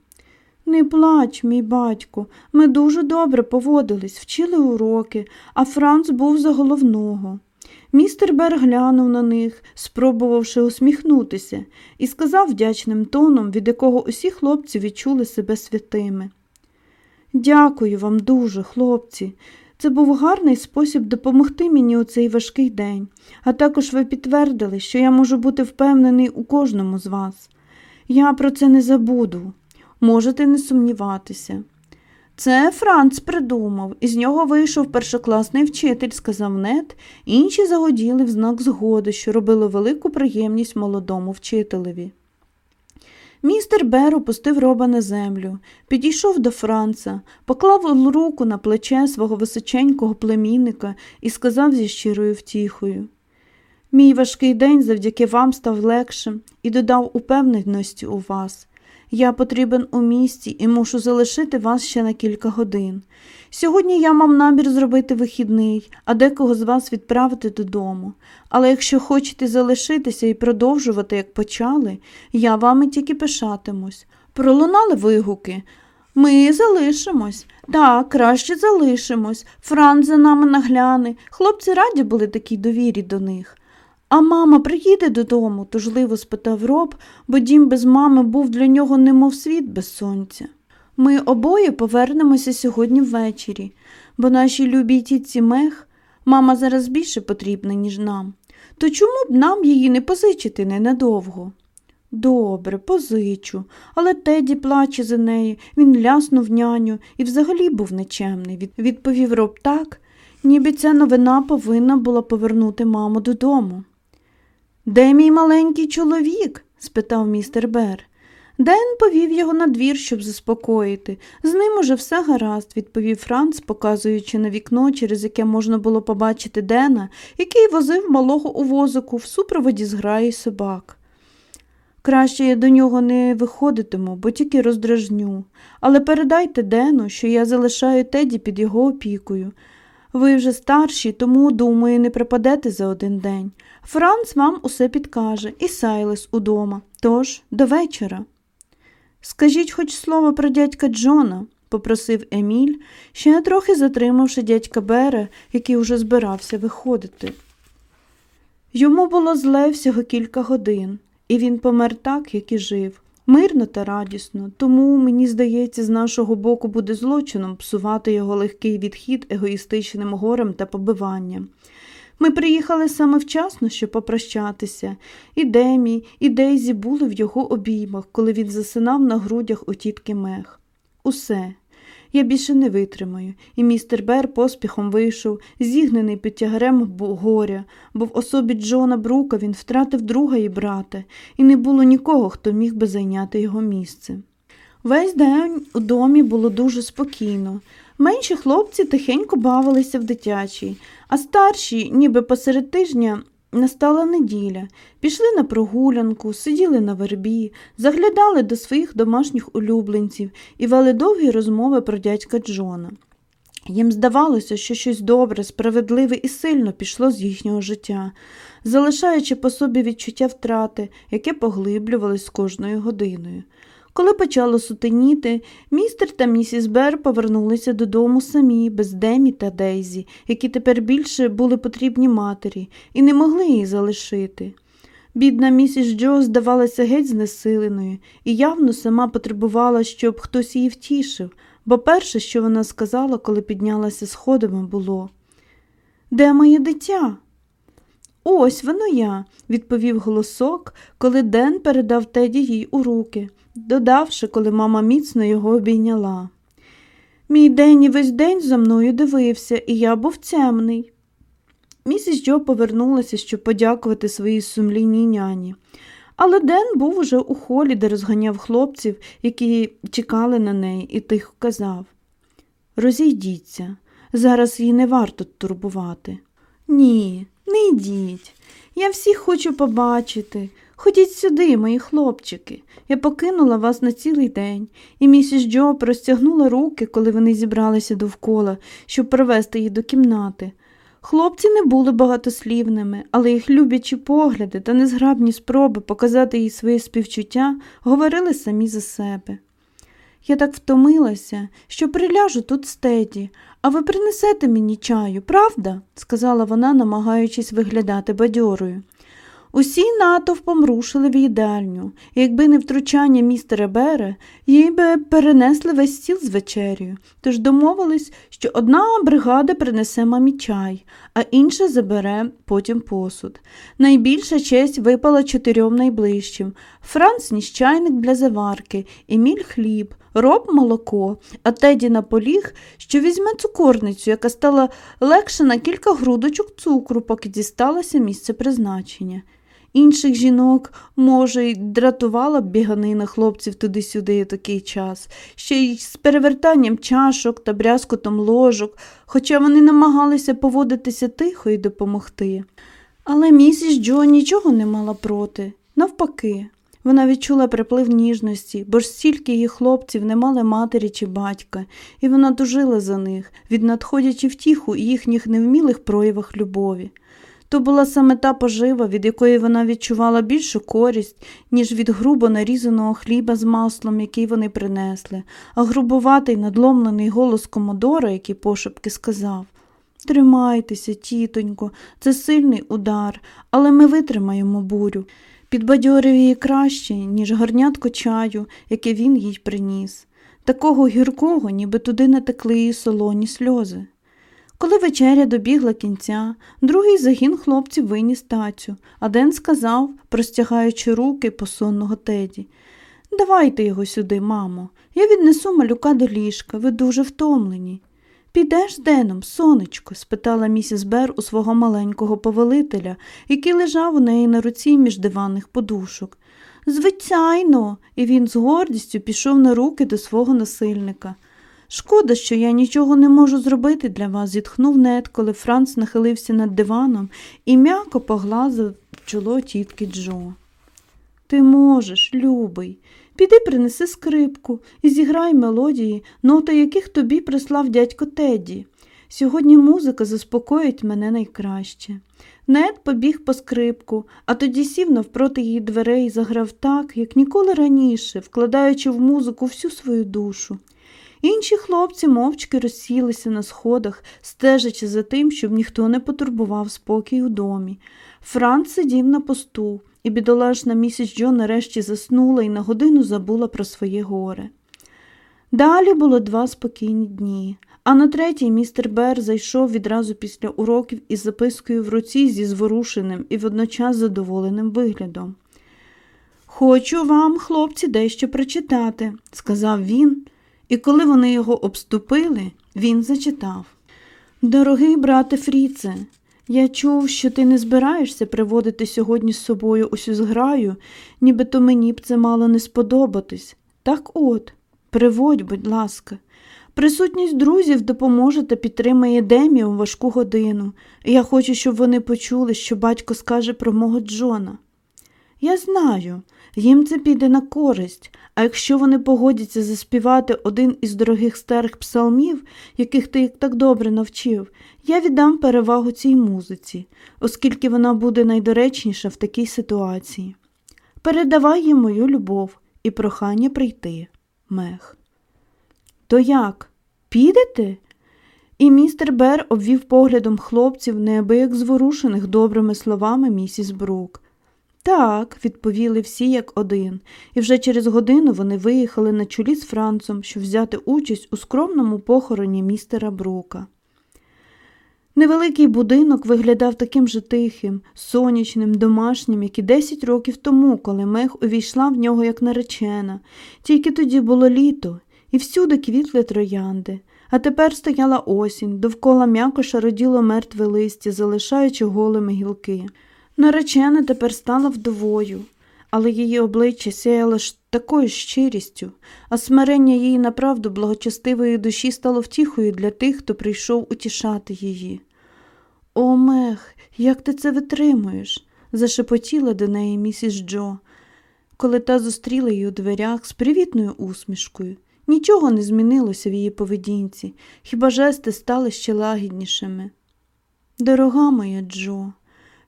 Не плач, мій батько, ми дуже добре поводились, вчили уроки, а Франц був за головного. Містер Бер глянув на них, спробувавши усміхнутися, і сказав вдячним тоном, від якого усі хлопці відчули себе святими. Дякую вам дуже, хлопці. Це був гарний спосіб допомогти мені у цей важкий день, а також ви підтвердили, що я можу бути впевнений у кожному з вас. Я про це не забуду. Можете не сумніватися. Це Франц придумав, із нього вийшов першокласний вчитель, сказав нет, інші загоділи в знак згоди, що робило велику приємність молодому вчителеві. Містер Бер опустив роба на землю, підійшов до Франца, поклав руку на плече свого височенького племінника і сказав зі щирою втіхою Мій важкий день завдяки вам став легшим і додав упевненості у вас. Я потрібен у місті і мушу залишити вас ще на кілька годин. Сьогодні я мав намір зробити вихідний, а декого з вас відправити додому. Але якщо хочете залишитися і продовжувати, як почали, я вами тільки пишатимусь. Пролунали вигуки. Ми залишимось. Так, краще залишимось. Франц за нами нагляне. Хлопці раді були такій довірі до них. А мама приїде додому? тужливо спитав роб, бо дім без мами був для нього немов світ без сонця. Ми обоє повернемося сьогодні ввечері, бо нашій любій тітці мех мама зараз більше потрібна, ніж нам. То чому б нам її не позичити ненадовго? Добре, позичу, але Теді плаче за неї, він ляснув няню і взагалі був нечемний, відповів роб так, ніби ця новина повинна була повернути маму додому. Де мій маленький чоловік? спитав містер Бер. Ден повів його на двір, щоб заспокоїти. З ним уже все гаразд, відповів Франц, показуючи на вікно, через яке можна було побачити Дена, який возив малого у возику в супроводі зграї собак. Краще я до нього не виходитиму, бо тільки роздражню, але передайте Дену, що я залишаю Теді під його опікою. Ви вже старші, тому, думаю, не припадете за один день. Франц вам усе підкаже, і Сайлес удома. Тож, до вечора. Скажіть хоч слово про дядька Джона, попросив Еміль, ще трохи затримавши дядька Бера, який уже збирався виходити. Йому було зле всього кілька годин, і він помер так, як і жив, мирно та радісно, тому, мені здається, з нашого боку буде злочином псувати його легкий відхід егоїстичним горем та побиванням. Ми приїхали саме вчасно, щоб попрощатися, і Демі, і Дейзі були в його обіймах, коли він засинав на грудях у тітки мех. Усе. Я більше не витримаю, і містер Бер поспіхом вийшов, зігнений під тягарем горя, бо в особі Джона Брука він втратив друга і брата, і не було нікого, хто міг би зайняти його місце. Весь день у домі було дуже спокійно. Менші хлопці тихенько бавилися в дитячій, а старші, ніби посеред тижня, настала неділя, пішли на прогулянку, сиділи на вербі, заглядали до своїх домашніх улюбленців і вели довгі розмови про дядька Джона. Їм здавалося, що щось добре, справедливе і сильно пішло з їхнього життя, залишаючи по собі відчуття втрати, яке поглиблювалось з кожною годиною. Коли почало сутеніти, містер та місіс Бер повернулися додому самі, без Демі та Дейзі, які тепер більше були потрібні матері, і не могли її залишити. Бідна місіс Джо здавалася геть знесиленою і явно сама потребувала, щоб хтось її втішив, бо перше, що вона сказала, коли піднялася сходами, було Де моє дитя? Ось воно я, відповів голосок, коли Ден передав Теді їй у руки додавши, коли мама міцно його обійняла. Мій день і весь день за мною дивився, і я був темний. Місіс Джо повернулася, щоб подякувати своїй сумлінній няні. Але Ден був уже у холі, де розганяв хлопців, які чекали на неї, і тихо казав Розійдіться, зараз її не варто турбувати. Ні, не йдіть. Я всіх хочу побачити. Ходіть сюди, мої хлопчики. Я покинула вас на цілий день, і місіс Джо простягнула руки, коли вони зібралися довкола, щоб привезти їх до кімнати. Хлопці не були багатослівними, але їх люблячі погляди та незграбні спроби показати їй своє співчуття говорили самі за себе. Я так втомилася, що приляжу тут стеді, а ви принесете мені чаю, правда? сказала вона, намагаючись виглядати бадьорою. Усі натовпом рушили в їдальню, якби не втручання містера Бера, їй би перенесли весь стіл з вечерю. Тож домовились, що одна бригада принесе мамі чай, а інша забере потім посуд. Найбільша честь випала чотирьом найближчим Франц ніж чайник для заварки, Еміль хліб, роб молоко, а Теді наполіг, що візьме цукорницю, яка стала легше на кілька грудочок цукру, поки дісталося місце призначення. Інших жінок, може, й дратувала б біганина хлопців туди-сюди такий час, ще й з перевертанням чашок та брязкотом ложок, хоча вони намагалися поводитися тихо і допомогти. Але місіс Джо нічого не мала проти. Навпаки, вона відчула приплив ніжності, бо ж стільки її хлопців не мали матері чи батька, і вона тужила за них, віднадходячи втіху їхніх невмілих проявах любові. То була саме та пожива, від якої вона відчувала більшу користь, ніж від грубо нарізаного хліба з маслом, який вони принесли, а грубуватий надломлений голос Комодора, який пошепки сказав Тримайтеся, тітонько, це сильний удар, але ми витримаємо бурю. Підбадьорив її краще, ніж горнятко чаю, яке він їй приніс, такого гіркого, ніби туди не текли її солоні сльози. Коли вечеря добігла кінця, другий загін хлопців виніс тацю, а Ден сказав, простягаючи руки посонного теді Давайте його сюди, мамо, я віднесу малюка до ліжка, ви дуже втомлені. Підеш Деном, сонечко? спитала місіс Бер у свого маленького повелителя, який лежав у неї на руці між диванних подушок. Звичайно, і він з гордістю пішов на руки до свого насильника. Шкода, що я нічого не можу зробити для вас, зітхнув нед, коли Франц нахилився над диваном і м'яко поглазив чоло тітки Джо. Ти можеш, любий, піди принеси скрипку і зіграй мелодії, ноти яких тобі прислав дядько Тедді. Сьогодні музика заспокоїть мене найкраще. Нед побіг по скрипку, а тоді сів навпроти її дверей і заграв так, як ніколи раніше, вкладаючи в музику всю свою душу. Інші хлопці мовчки розсілися на сходах, стежачи за тим, щоб ніхто не потурбував спокій у домі. Франц сидів на посту, і бідолашна місіс Джо нарешті заснула і на годину забула про своє горе. Далі було два спокійні дні, а на третій містер Бер зайшов відразу після уроків із запискою в руці зі зворушеним і водночас задоволеним виглядом. Хочу вам, хлопці, дещо прочитати, сказав він, і коли вони його обступили, він зачитав. Дорогий брате Фріце, я чув, що ти не збираєшся приводити сьогодні з собою усю зграю, нібито мені б це мало не сподобатись. Так от, приводь, будь ласка. Присутність друзів допоможе та підтримає Демі у важку годину, я хочу, щоб вони почули, що батько скаже про мого Джона. Я знаю, їм це піде на користь, а якщо вони погодяться заспівати один із дорогих старих псалмів, яких ти так добре навчив, я віддам перевагу цій музиці, оскільки вона буде найдоречніша в такій ситуації. Передавай їм мою любов і прохання прийти, мех. То як? Підете? І містер Бер обвів поглядом хлопців, неабияк зворушених добрими словами місіс Брук. Так, відповіли всі як один, і вже через годину вони виїхали на чолі з Францом, щоб взяти участь у скромному похороні містера Брука. Невеликий будинок виглядав таким же тихим, сонячним, домашнім, як і десять років тому, коли мех увійшла в нього як наречена, тільки тоді було літо, і всюди квітли троянди. А тепер стояла осінь, довкола м'яко шароділо мертве листя, залишаючи голими гілки. Наречена тепер стала вдовою, але її обличчя сяяло ж такою щирістю, а смирення її направду благочестивої душі стало втіхою для тих, хто прийшов утішати її. О, мех, як ти це витримуєш? зашепотіла до неї місіс Джо, коли та зустріла її у дверях з привітною усмішкою. Нічого не змінилося в її поведінці, хіба жести стали ще лагіднішими. Дорога моя Джо,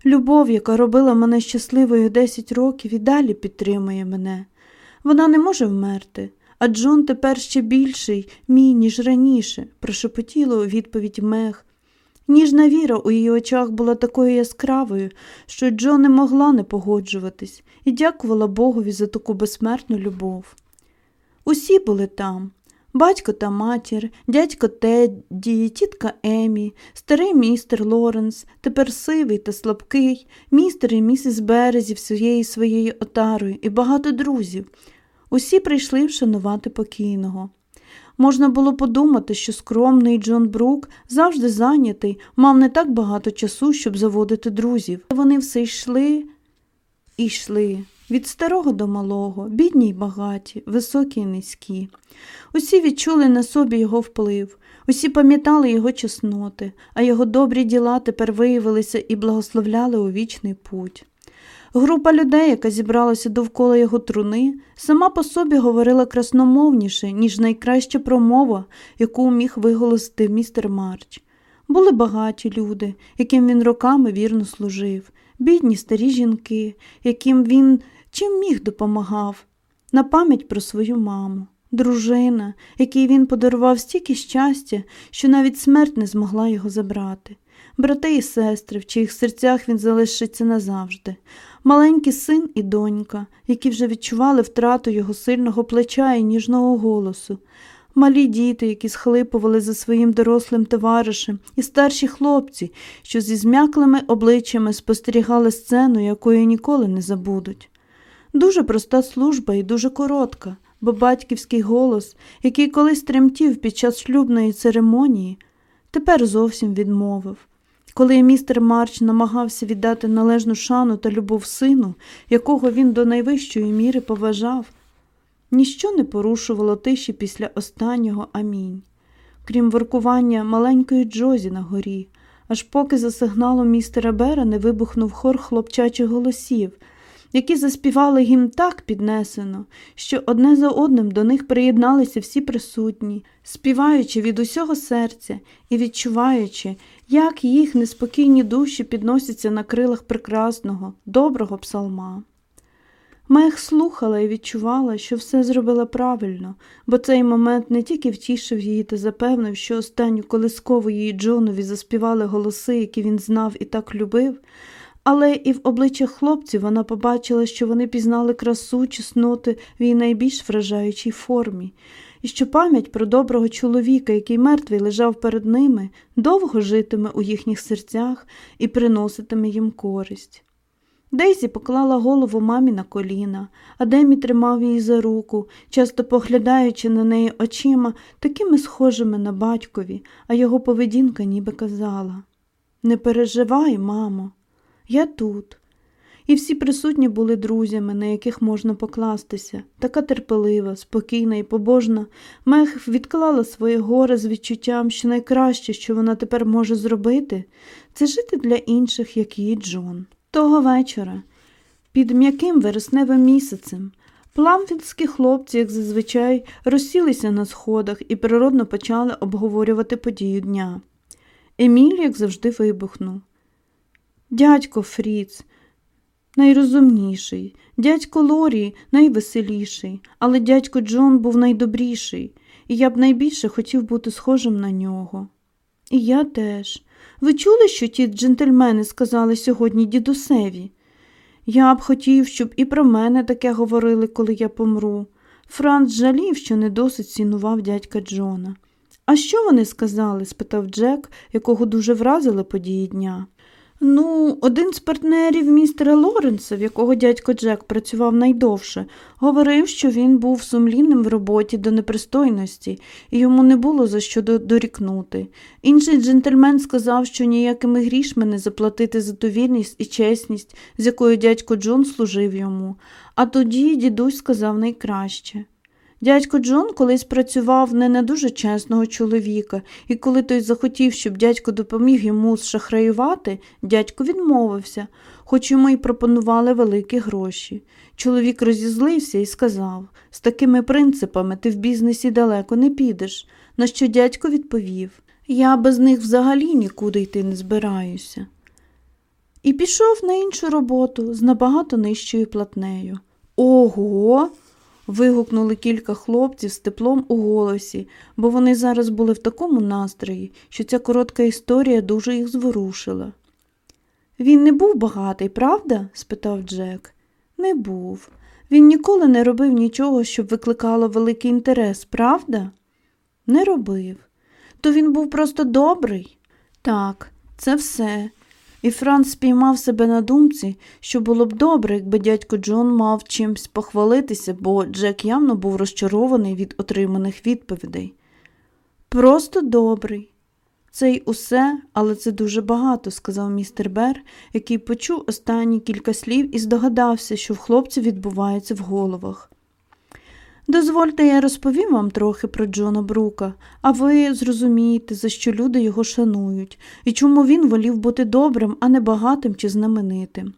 любов, яка робила мене щасливою десять років і далі підтримує мене. Вона не може вмерти, а Джон тепер ще більший, мій, ніж раніше, прошепотіла у відповідь мех. Ніжна віра у її очах була такою яскравою, що Джо не могла не погоджуватись і дякувала Богові за таку безсмертну любов. Усі були там батько та матір, дядько Тедді, тітка Емі, старий містер Лоренс, тепер сивий та слабкий, містер і місіс Березі всією своєю отарою і багато друзів. Усі прийшли вшанувати покійного. Можна було подумати, що скромний Джон Брук, завжди зайнятий, мав не так багато часу, щоб заводити друзів. Вони все йшли і йшли. Від старого до малого, бідні й багаті, високі й низькі. Усі відчули на собі його вплив. Усі пам'ятали його чесноти, а його добрі діла тепер виявилися і благословляли у вічний путь. Група людей, яка зібралася довкола його труни, сама по собі говорила красномовніше, ніж найкраща промова, яку міг виголосити містер Марч. Були багаті люди, яким він роками вірно служив, бідні старі жінки, яким він чим міг допомагав, на пам'ять про свою маму, дружина, якій він подарував стільки щастя, що навіть смерть не змогла його забрати, брати і сестри, в чиїх серцях він залишиться назавжди, маленький син і донька, які вже відчували втрату його сильного плеча і ніжного голосу. Малі діти, які схлипували за своїм дорослим товаришем, і старші хлопці, що зі змяклими обличчями спостерігали сцену, якої ніколи не забудуть. Дуже проста служба і дуже коротка, бо батьківський голос, який колись тремтів під час шлюбної церемонії, тепер зовсім відмовив. Коли містер Марч намагався віддати належну шану та любов сину, якого він до найвищої міри поважав, ніщо не порушувало тиші після останнього амінь, крім воркування маленької Джозі на горі, аж поки за сигналом містера Бера не вибухнув хор хлопчачих голосів, які заспівали гімн так піднесено, що одне за одним до них приєдналися всі присутні, співаючи від усього серця і відчуваючи, як їх неспокійні душі підносяться на крилах прекрасного, доброго псалма. Мех слухала і відчувала, що все зробила правильно, бо цей момент не тільки втішив її та запевнив, що останню колискову її Джонові заспівали голоси, які він знав і так любив, але і в обличчях хлопців вона побачила, що вони пізнали красу, чесноти в її найбільш вражаючій формі, і що пам'ять про доброго чоловіка, який мертвий лежав перед ними, довго житиме у їхніх серцях і приноситиме їм користь. Дейзі поклала голову мамі на коліна, а Демі тримав її за руку, часто поглядаючи на неї очима, такими схожими на батькові, а його поведінка ніби казала Не переживай, мамо, я тут. І всі присутні були друзями, на яких можна покластися, така терпелива, спокійна і побожна. Мех відклала своє горе з відчуттям, що найкраще, що вона тепер може зробити, це жити для інших, як її Джон. Того вечора, під м'яким вересневим місяцем, пламфільські хлопці, як зазвичай, розсілися на сходах і природно почали обговорювати подію дня. Еміль, як завжди, вибухнув. Дядько Фріц, найрозумніший, дядько Лорі найвеселіший, але дядько Джон був найдобріший, і я б найбільше хотів бути схожим на нього. І я теж. Ви чули, що ті джентльмени сказали сьогодні дідусеві? Я б хотів, щоб і про мене таке говорили, коли я помру. Франц жалів, що не досить цінував дядька Джона. А що вони сказали? спитав Джек, якого дуже вразили події дня. Ну, один з партнерів містера Лоренса, в якого дядько Джек працював найдовше, говорив, що він був сумлінним в роботі до непристойності, і йому не було за що дорікнути. Інший джентльмен сказав, що ніякими грішми не заплатити за ту вірність і чесність, з якою дядько Джон служив йому, а тоді дідусь сказав найкраще. Дядько Джон колись працював не на дуже чесного чоловіка, і коли той захотів, щоб дядько допоміг йому шахраювати, дядько відмовився, хоч йому й пропонували великі гроші. Чоловік розізлився і сказав з такими принципами ти в бізнесі далеко не підеш, на що дядько відповів Я без них взагалі нікуди йти не збираюся. І пішов на іншу роботу з набагато нижчою платнею. Ого! Вигукнули кілька хлопців з теплом у голосі, бо вони зараз були в такому настрої, що ця коротка історія дуже їх зворушила. Він не був багатий, правда? спитав Джек. Не був. Він ніколи не робив нічого, щоб викликало великий інтерес, правда? Не робив. То він був просто добрий? Так, це все. І Франц спіймав себе на думці, що було б добре, якби дядько Джон мав чимсь похвалитися, бо Джек явно був розчарований від отриманих відповідей. Просто добрий. Це й усе, але це дуже багато, сказав містер Бер, який почув останні кілька слів і здогадався, що в хлопців відбувається в головах. Дозвольте, я розповім вам трохи про Джона Брука, а ви зрозумієте, за що люди його шанують, і чому він волів бути добрим, а не багатим чи знаменитим.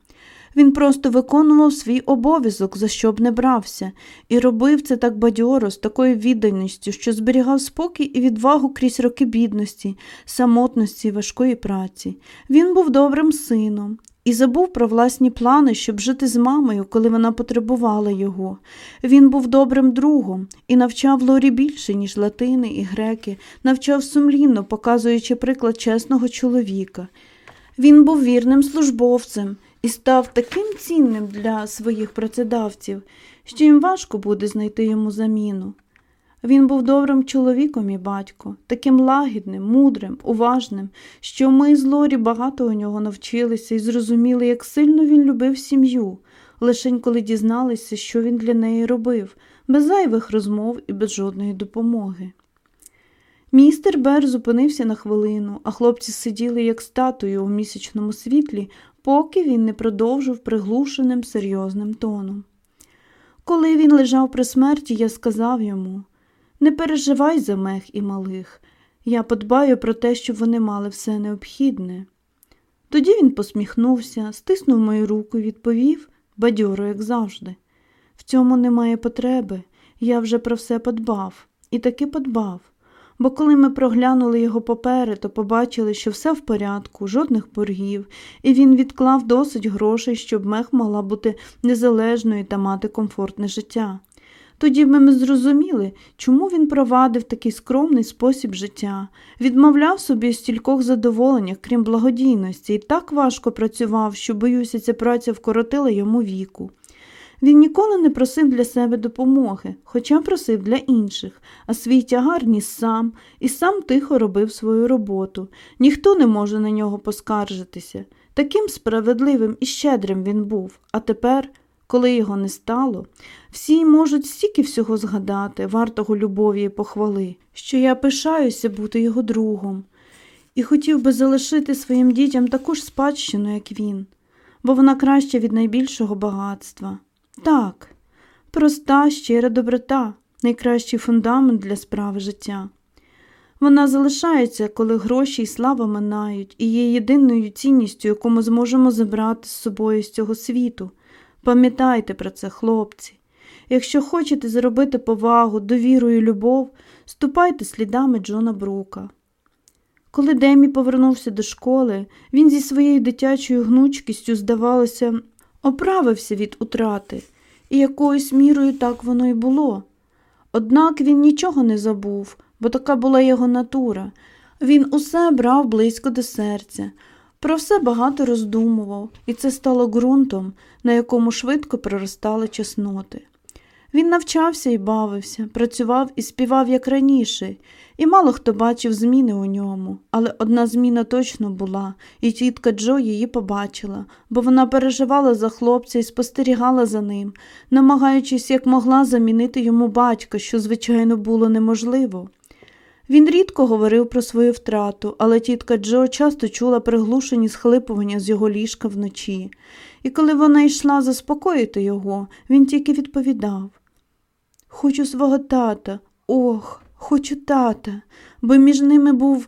Він просто виконував свій обов'язок, за що б не брався, і робив це так бадьоро, з такою відданістю, що зберігав спокій і відвагу крізь роки бідності, самотності і важкої праці. Він був добрим сином. І забув про власні плани, щоб жити з мамою, коли вона потребувала його. Він був добрим другом і навчав Лорі більше, ніж латини і греки, навчав сумлінно, показуючи приклад чесного чоловіка. Він був вірним службовцем і став таким цінним для своїх працедавців, що їм важко буде знайти йому заміну. Він був добрим чоловіком і батько, таким лагідним, мудрим, уважним, що ми з Лорі багато у нього навчилися і зрозуміли, як сильно він любив сім'ю, лишень коли дізналися, що він для неї робив, без зайвих розмов і без жодної допомоги. Містер Бер зупинився на хвилину, а хлопці сиділи як статую у місячному світлі, поки він не продовжив приглушеним серйозним тоном. Коли він лежав при смерті, я сказав йому не переживай за мех і малих, я подбаю про те, щоб вони мали все необхідне. Тоді він посміхнувся, стиснув мою руку і відповів, бадьоро, як завжди. В цьому немає потреби, я вже про все подбав, і таки подбав бо коли ми проглянули його папери, то побачили, що все в порядку, жодних боргів, і він відклав досить грошей, щоб мех могла бути незалежною та мати комфортне життя. Тоді ми зрозуміли, чому він провадив такий скромний спосіб життя, відмовляв собі стількох задоволеннях, крім благодійності, і так важко працював, що, боюся, ця праця вкоротила йому віку. Він ніколи не просив для себе допомоги, хоча просив для інших, а свій тягар ніс сам і сам тихо робив свою роботу. Ніхто не може на нього поскаржитися. Таким справедливим і щедрим він був, а тепер, коли його не стало, всі можуть стільки всього згадати, вартого любові і похвали, що я пишаюся бути його другом, і хотів би залишити своїм дітям таку ж спадщину, як він, бо вона краща від найбільшого багатства. Так, проста, щира доброта, найкращий фундамент для справи життя. Вона залишається, коли гроші і слава минають, і є єдиною цінністю, яку ми зможемо забрати з собою з цього світу. Пам'ятайте про це, хлопці. Якщо хочете зробити повагу, довіру і любов, ступайте слідами Джона Брука. Коли Демі повернувся до школи, він зі своєю дитячою гнучкістю, здавалося, оправився від утрати, і якоюсь мірою так воно й було. Однак він нічого не забув, бо така була його натура. Він усе брав близько до серця, про все багато роздумував, і це стало ґрунтом, на якому швидко проростали чесноти. Він навчався і бавився, працював і співав як раніше, і мало хто бачив зміни у ньому, але одна зміна точно була, і тітка Джо її побачила, бо вона переживала за хлопця і спостерігала за ним, намагаючись як могла замінити йому батька, що, звичайно, було неможливо. Він рідко говорив про свою втрату, але тітка Джо часто чула приглушені схлипування з його ліжка вночі, і коли вона йшла заспокоїти його, він тільки відповідав Хочу свого тата, ох, хочу тата, бо між ними був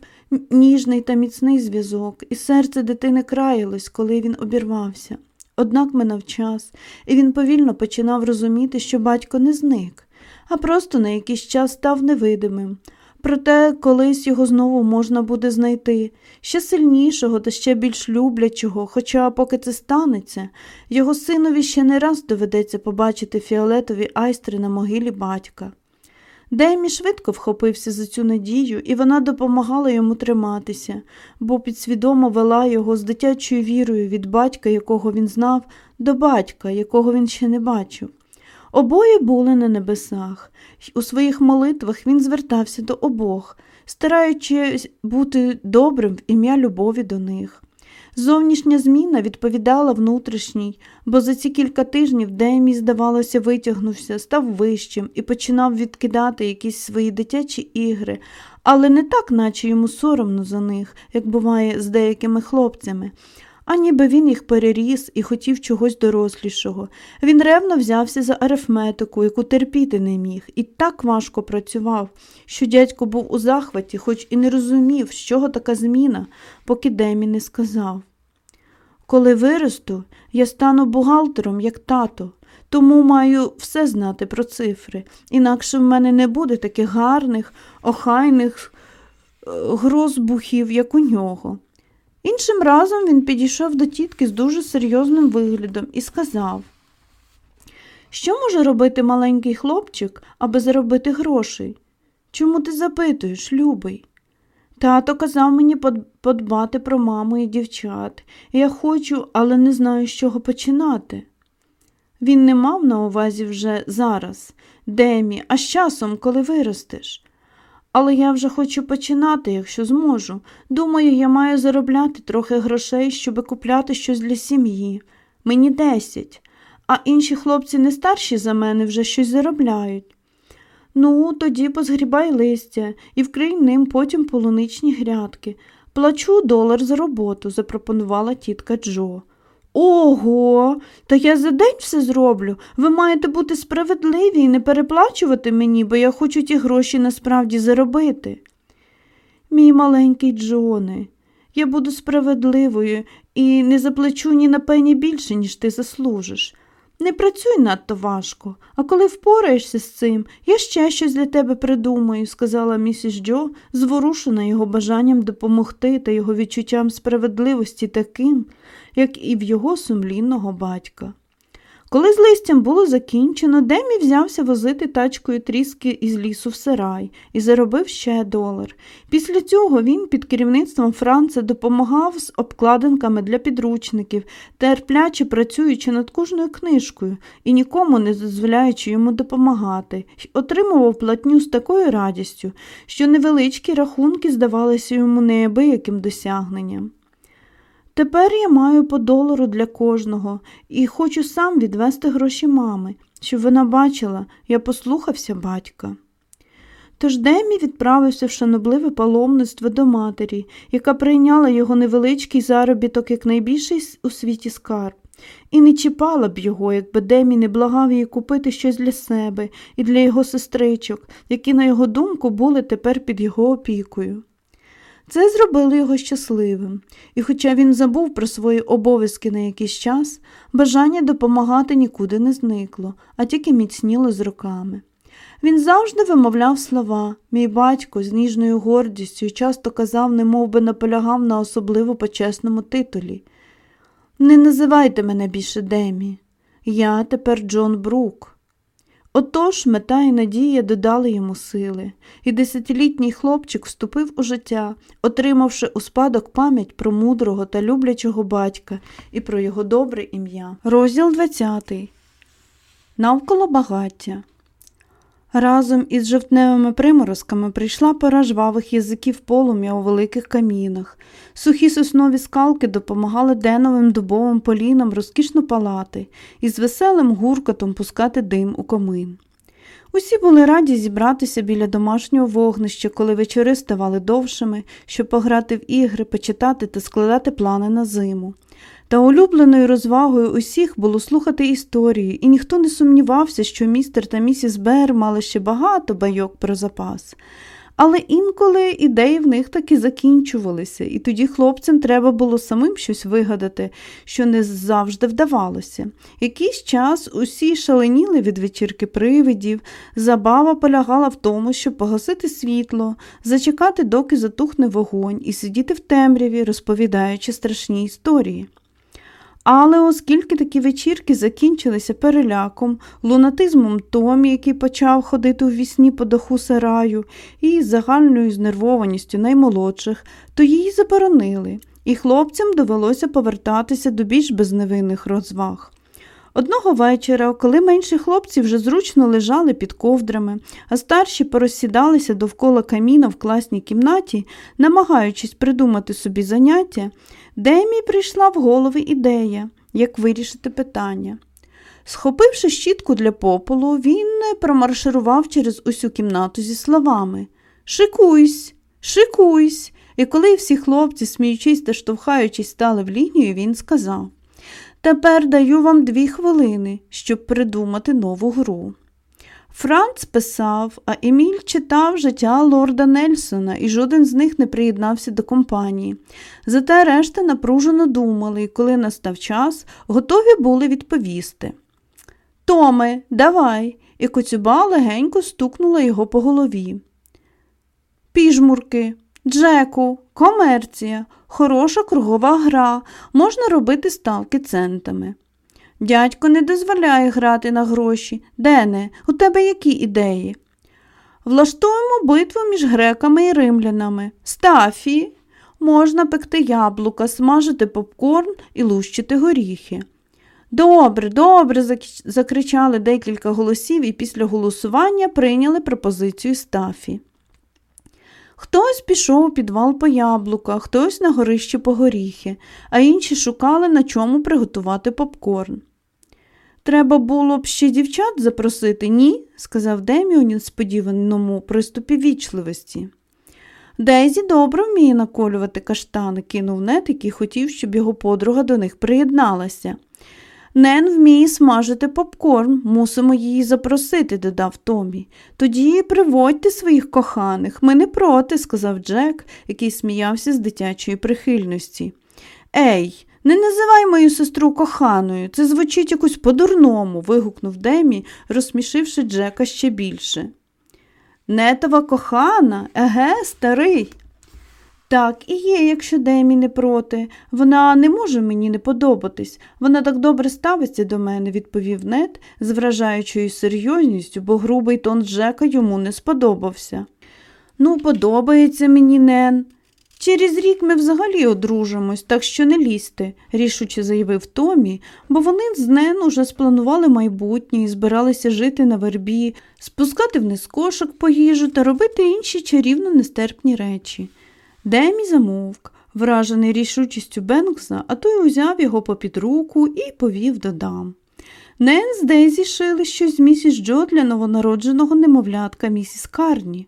ніжний та міцний зв'язок, і серце дитини краялось, коли він обірвався. Однак минав час, і він повільно починав розуміти, що батько не зник, а просто на якийсь час став невидимим. Проте колись його знову можна буде знайти ще сильнішого та ще більш люблячого, хоча, поки це станеться, його синові ще не раз доведеться побачити фіолетові айстри на могилі батька. Демі швидко вхопився за цю надію, і вона допомагала йому триматися, бо підсвідомо вела його з дитячою вірою від батька, якого він знав, до батька, якого він ще не бачив. Обоє були на небесах, у своїх молитвах він звертався до обох, стараючись бути добрим в ім'я любові до них. Зовнішня зміна відповідала внутрішній, бо за ці кілька тижнів Демі, здавалося, витягнувся, став вищим і починав відкидати якісь свої дитячі ігри, але не так, наче йому соромно за них, як буває з деякими хлопцями, а ніби він їх переріс і хотів чогось дорослішого. Він ревно взявся за арифметику, яку терпіти не міг, і так важко працював, що дядько був у захваті, хоч і не розумів, з чого така зміна, поки Демі не сказав. Коли виросту, я стану бухгалтером, як тато, тому маю все знати про цифри, інакше в мене не буде таких гарних, охайних е, грозбухів, як у нього. Іншим разом він підійшов до тітки з дуже серйозним виглядом і сказав, що може робити маленький хлопчик, аби заробити грошей? Чому ти запитуєш, любий? Тато казав мені подбати про маму і дівчат. Я хочу, але не знаю, з чого починати. Він не мав на увазі вже зараз, Демі, а з часом, коли виростеш. Але я вже хочу починати, якщо зможу. Думаю, я маю заробляти трохи грошей, щоби купляти щось для сім'ї. Мені десять, а інші хлопці не старші за мене вже щось заробляють. Ну, тоді позгрібай листя і вкрий ним потім полуничні грядки. Плачу долар за роботу, запропонувала тітка Джо. Ого, та я за день все зроблю. Ви маєте бути справедливі і не переплачувати мені, бо я хочу ті гроші насправді заробити. Мій маленький Джоне, я буду справедливою і не заплачу ні на пені більше, ніж ти заслужиш. Не працюй надто важко, а коли впораєшся з цим, я ще щось для тебе придумаю, сказала місіс Джо, зворушена його бажанням допомогти та його відчуттям справедливості таким, як і в його сумлінного батька. Коли з листям було закінчено, Демі взявся возити тачкою тріски із лісу в сарай і заробив ще долар. Після цього він під керівництвом Франца допомагав з обкладинками для підручників, терпляче працюючи над кожною книжкою і нікому не дозволяючи йому допомагати, отримував платню з такою радістю, що невеличкі рахунки здавалися йому неабияким досягненням. Тепер я маю по долару для кожного і хочу сам відвести гроші мами, щоб вона бачила, я послухався батька. Тож Демі відправився в шанобливе паломництво до матері, яка прийняла його невеличкий заробіток як найбільший у світі скарб, і не чіпала б його, якби Демі не благав її купити щось для себе і для його сестричок, які, на його думку, були тепер під його опікою. Це зробило його щасливим, і, хоча він забув про свої обов'язки на якийсь час, бажання допомагати нікуди не зникло, а тільки міцніло з роками. Він завжди вимовляв слова, мій батько з ніжною гордістю і часто казав, немов би наполягав на особливо почесному титулі. Не називайте мене більше Демі. Я тепер Джон Брук. Отож мета і надія додали йому сили, і десятилітній хлопчик вступив у життя, отримавши у спадок пам'ять про мудрого та люблячого батька і про його добре ім'я. Розділ 20. Навколо багаття. Разом із жовтневими приморозками прийшла пора жвавих язиків полум'я у великих камінах. Сухі соснові скалки допомагали деновим дубовим полінам розкішно палати і з веселим гуркотом пускати дим у комин. Усі були раді зібратися біля домашнього вогнища, коли вечори ставали довшими, щоб пограти в ігри, почитати та складати плани на зиму. Та улюбленою розвагою усіх було слухати історії, і ніхто не сумнівався, що містер та місіс Бер мали ще багато байок про запас. Але інколи ідеї в них таки закінчувалися, і тоді хлопцям треба було самим щось вигадати, що не завжди вдавалося. Якийсь час усі шаленіли від вечірки привидів, забава полягала в тому, щоб погасити світло, зачекати, доки затухне вогонь, і сидіти в темряві, розповідаючи страшні історії. Але оскільки такі вечірки закінчилися переляком, лунатизмом Томі, який почав ходити у вісні по даху сараю, і загальною знервованістю наймолодших, то її заборонили, і хлопцям довелося повертатися до більш безневинних розваг. Одного вечора, коли менші хлопці вже зручно лежали під ковдрами, а старші порозсідалися довкола каміна в класній кімнаті, намагаючись придумати собі заняття, Демі прийшла в голову ідея, як вирішити питання. Схопивши щітку для попелу, він промарширував через усю кімнату зі словами Шикуйсь, шикуйсь, І коли всі хлопці, сміючись та штовхаючись, стали в лінію, він сказав Тепер даю вам дві хвилини, щоб придумати нову гру. Франц писав, а Еміль читав життя лорда Нельсона, і жоден з них не приєднався до компанії. Зате решта напружено думали, і коли настав час, готові були відповісти. Томе, давай, і коцюба легенько стукнула його по голові. Піжмурки, Джеку, комерція, хороша кругова гра, можна робити ставки центами. Дядько не дозволяє грати на гроші. Дене, у тебе які ідеї? Влаштуємо битву між греками і римлянами. Стафі. Можна пекти яблука, смажити попкорн і лущити горіхи. Добре, добре, закричали декілька голосів і після голосування прийняли пропозицію Стафі. Хтось пішов у підвал по яблука, хтось на горище по горіхи, а інші шукали, на чому приготувати попкорн. Треба було б ще дівчат запросити, ні? сказав Демі у несподіваному приступі вічливості. Дейзі добре вміє наколювати каштани, кинув нет, який хотів, щоб його подруга до них приєдналася. Нен вміє смажити попкорн, мусимо її запросити, додав Томі. Тоді приводьте своїх коханих. Ми не проти, сказав Джек, який сміявся з дитячої прихильності. Ей, не називай мою сестру коханою, це звучить якось по-дурному, вигукнув Демі, розсмішивши Джека ще більше. Нетова кохана, еге, старий. Так, і є, якщо Демі не проти. Вона не може мені не подобатись. Вона так добре ставиться до мене, відповів нет з вражаючою серйозністю, бо грубий тон Джека йому не сподобався. Ну, подобається мені Нен. Через рік ми взагалі одружимось, так що не лізьте, рішуче заявив Томі, бо вони з Нен уже спланували майбутнє і збиралися жити на вербі, спускати вниз кошик по їжу та робити інші чарівно нестерпні речі. Демі замовк, вражений рішучістю Бенкса, а той узяв його попід руку і повів до дам. Нен з Дейзі шили щось з місіс Джо для новонародженого немовлятка місіс Карні.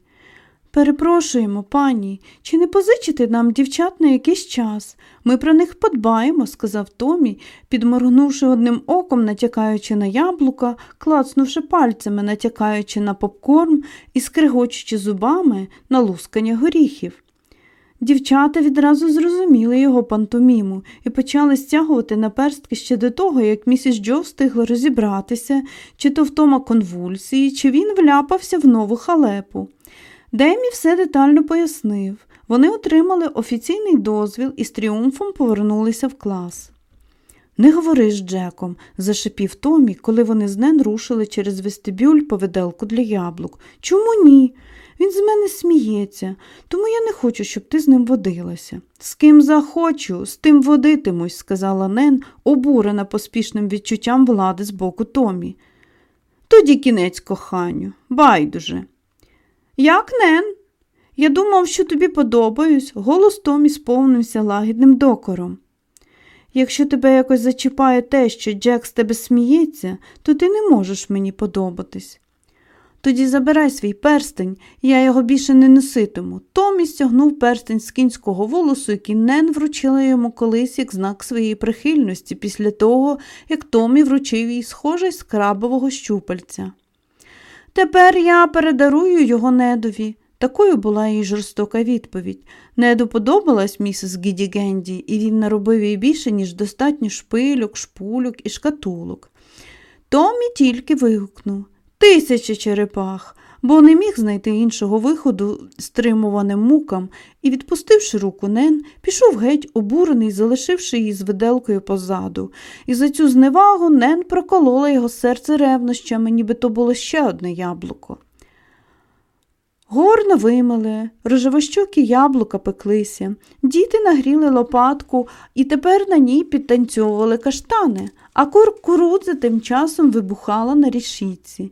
Перепрошуємо, пані, чи не позичите нам дівчат на якийсь час? Ми про них подбаємо, сказав Томі, підморгнувши одним оком, натякаючи на яблука, клацнувши пальцями, натякаючи на попкорн і скригочучи зубами на лускання горіхів. Дівчата відразу зрозуміли його пантоміму і почали стягувати наперстки ще до того, як місіс Джо встигла розібратися, чи то втома конвульсії, чи він вляпався в нову халепу. Демі все детально пояснив. Вони отримали офіційний дозвіл і з тріумфом повернулися в клас. Не говори з Джеком, зашипів Томі, коли вони з Нен рушили через вестибюль по виделку для яблук. Чому ні? Він з мене сміється, тому я не хочу, щоб ти з ним водилася. З ким захочу, з тим водитимусь, сказала Нен, обурена поспішним відчуттям влади з боку Томі. Тоді кінець коханню, байдуже. Як Нен? Я думав, що тобі подобаюсь, голос Томі сповнився лагідним докором. Якщо тебе якось зачіпає те, що Джек з тебе сміється, то ти не можеш мені подобатись. Тоді забирай свій перстень, я його більше не носитиму. Томі стягнув перстень з кінського волосу, який Нен вручила йому колись як знак своєї прихильності після того, як Томі вручив їй схожий з крабового щупальця. Тепер я передарую його недові. Такою була її жорстока відповідь. Неду подобалась місіс Гіді Генді, і він наробив їй більше, ніж достатньо шпильок, шпульок і шкатулок. Томі тільки вигукнув Тисячі черепах, бо не міг знайти іншого виходу стримуваним мукам і, відпустивши руку Нен, пішов геть, обурений, залишивши її з виделкою позаду, і за цю зневагу Нен проколола його серце ревнощами, ніби то було ще одне яблуко. Горно вимили, рожевощокі яблука пеклися, діти нагріли лопатку і тепер на ній підтанцьовували каштани, а куркурудза тим часом вибухала на рішіці.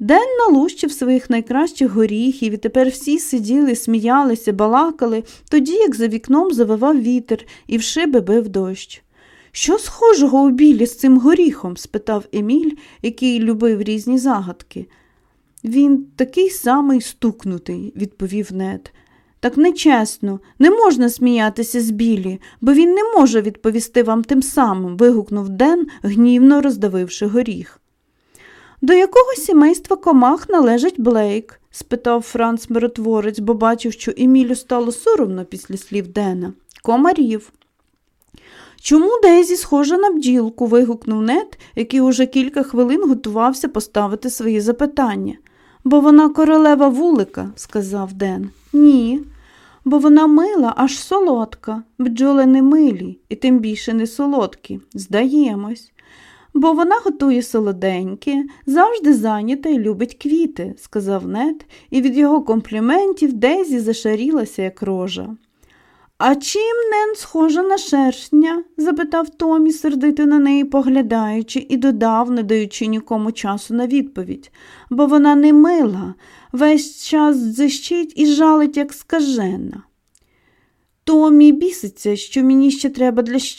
Ден налущив своїх найкращих горіхів, і тепер всі сиділи, сміялися, балакали, тоді як за вікном завивав вітер і в шиби бив дощ. Що схожого у білі з цим горіхом? спитав Еміль, який любив різні загадки. Він такий самий стукнутий, відповів нед. Так нечесно, не можна сміятися з Білі, бо він не може відповісти вам тим самим, вигукнув Ден, гнівно роздавивши горіх. До якого сімейства комах належить Блейк? спитав Франц миротворець, бо бачив, що Емілю стало соромно після слів Дена. Комарів. Чому Дезі схожа на бджілку? вигукнув Нед, який уже кілька хвилин готувався поставити свої запитання. Бо вона королева вулика, сказав Ден. Ні, бо вона мила, аж солодка. Бджоли не милі, і тим більше не солодкі. Здаємось. Бо вона готує солоденьке, завжди зайнята і любить квіти, сказав Нед, і від його компліментів Дезі зашарілася, як рожа. А чим Нен схожа на шершня? запитав Томі, сердито на неї поглядаючи, і додав, не даючи нікому часу на відповідь, бо вона не мила, весь час дзищить і жалить, як скажена. Томі біситься, що мені ще треба для щастя.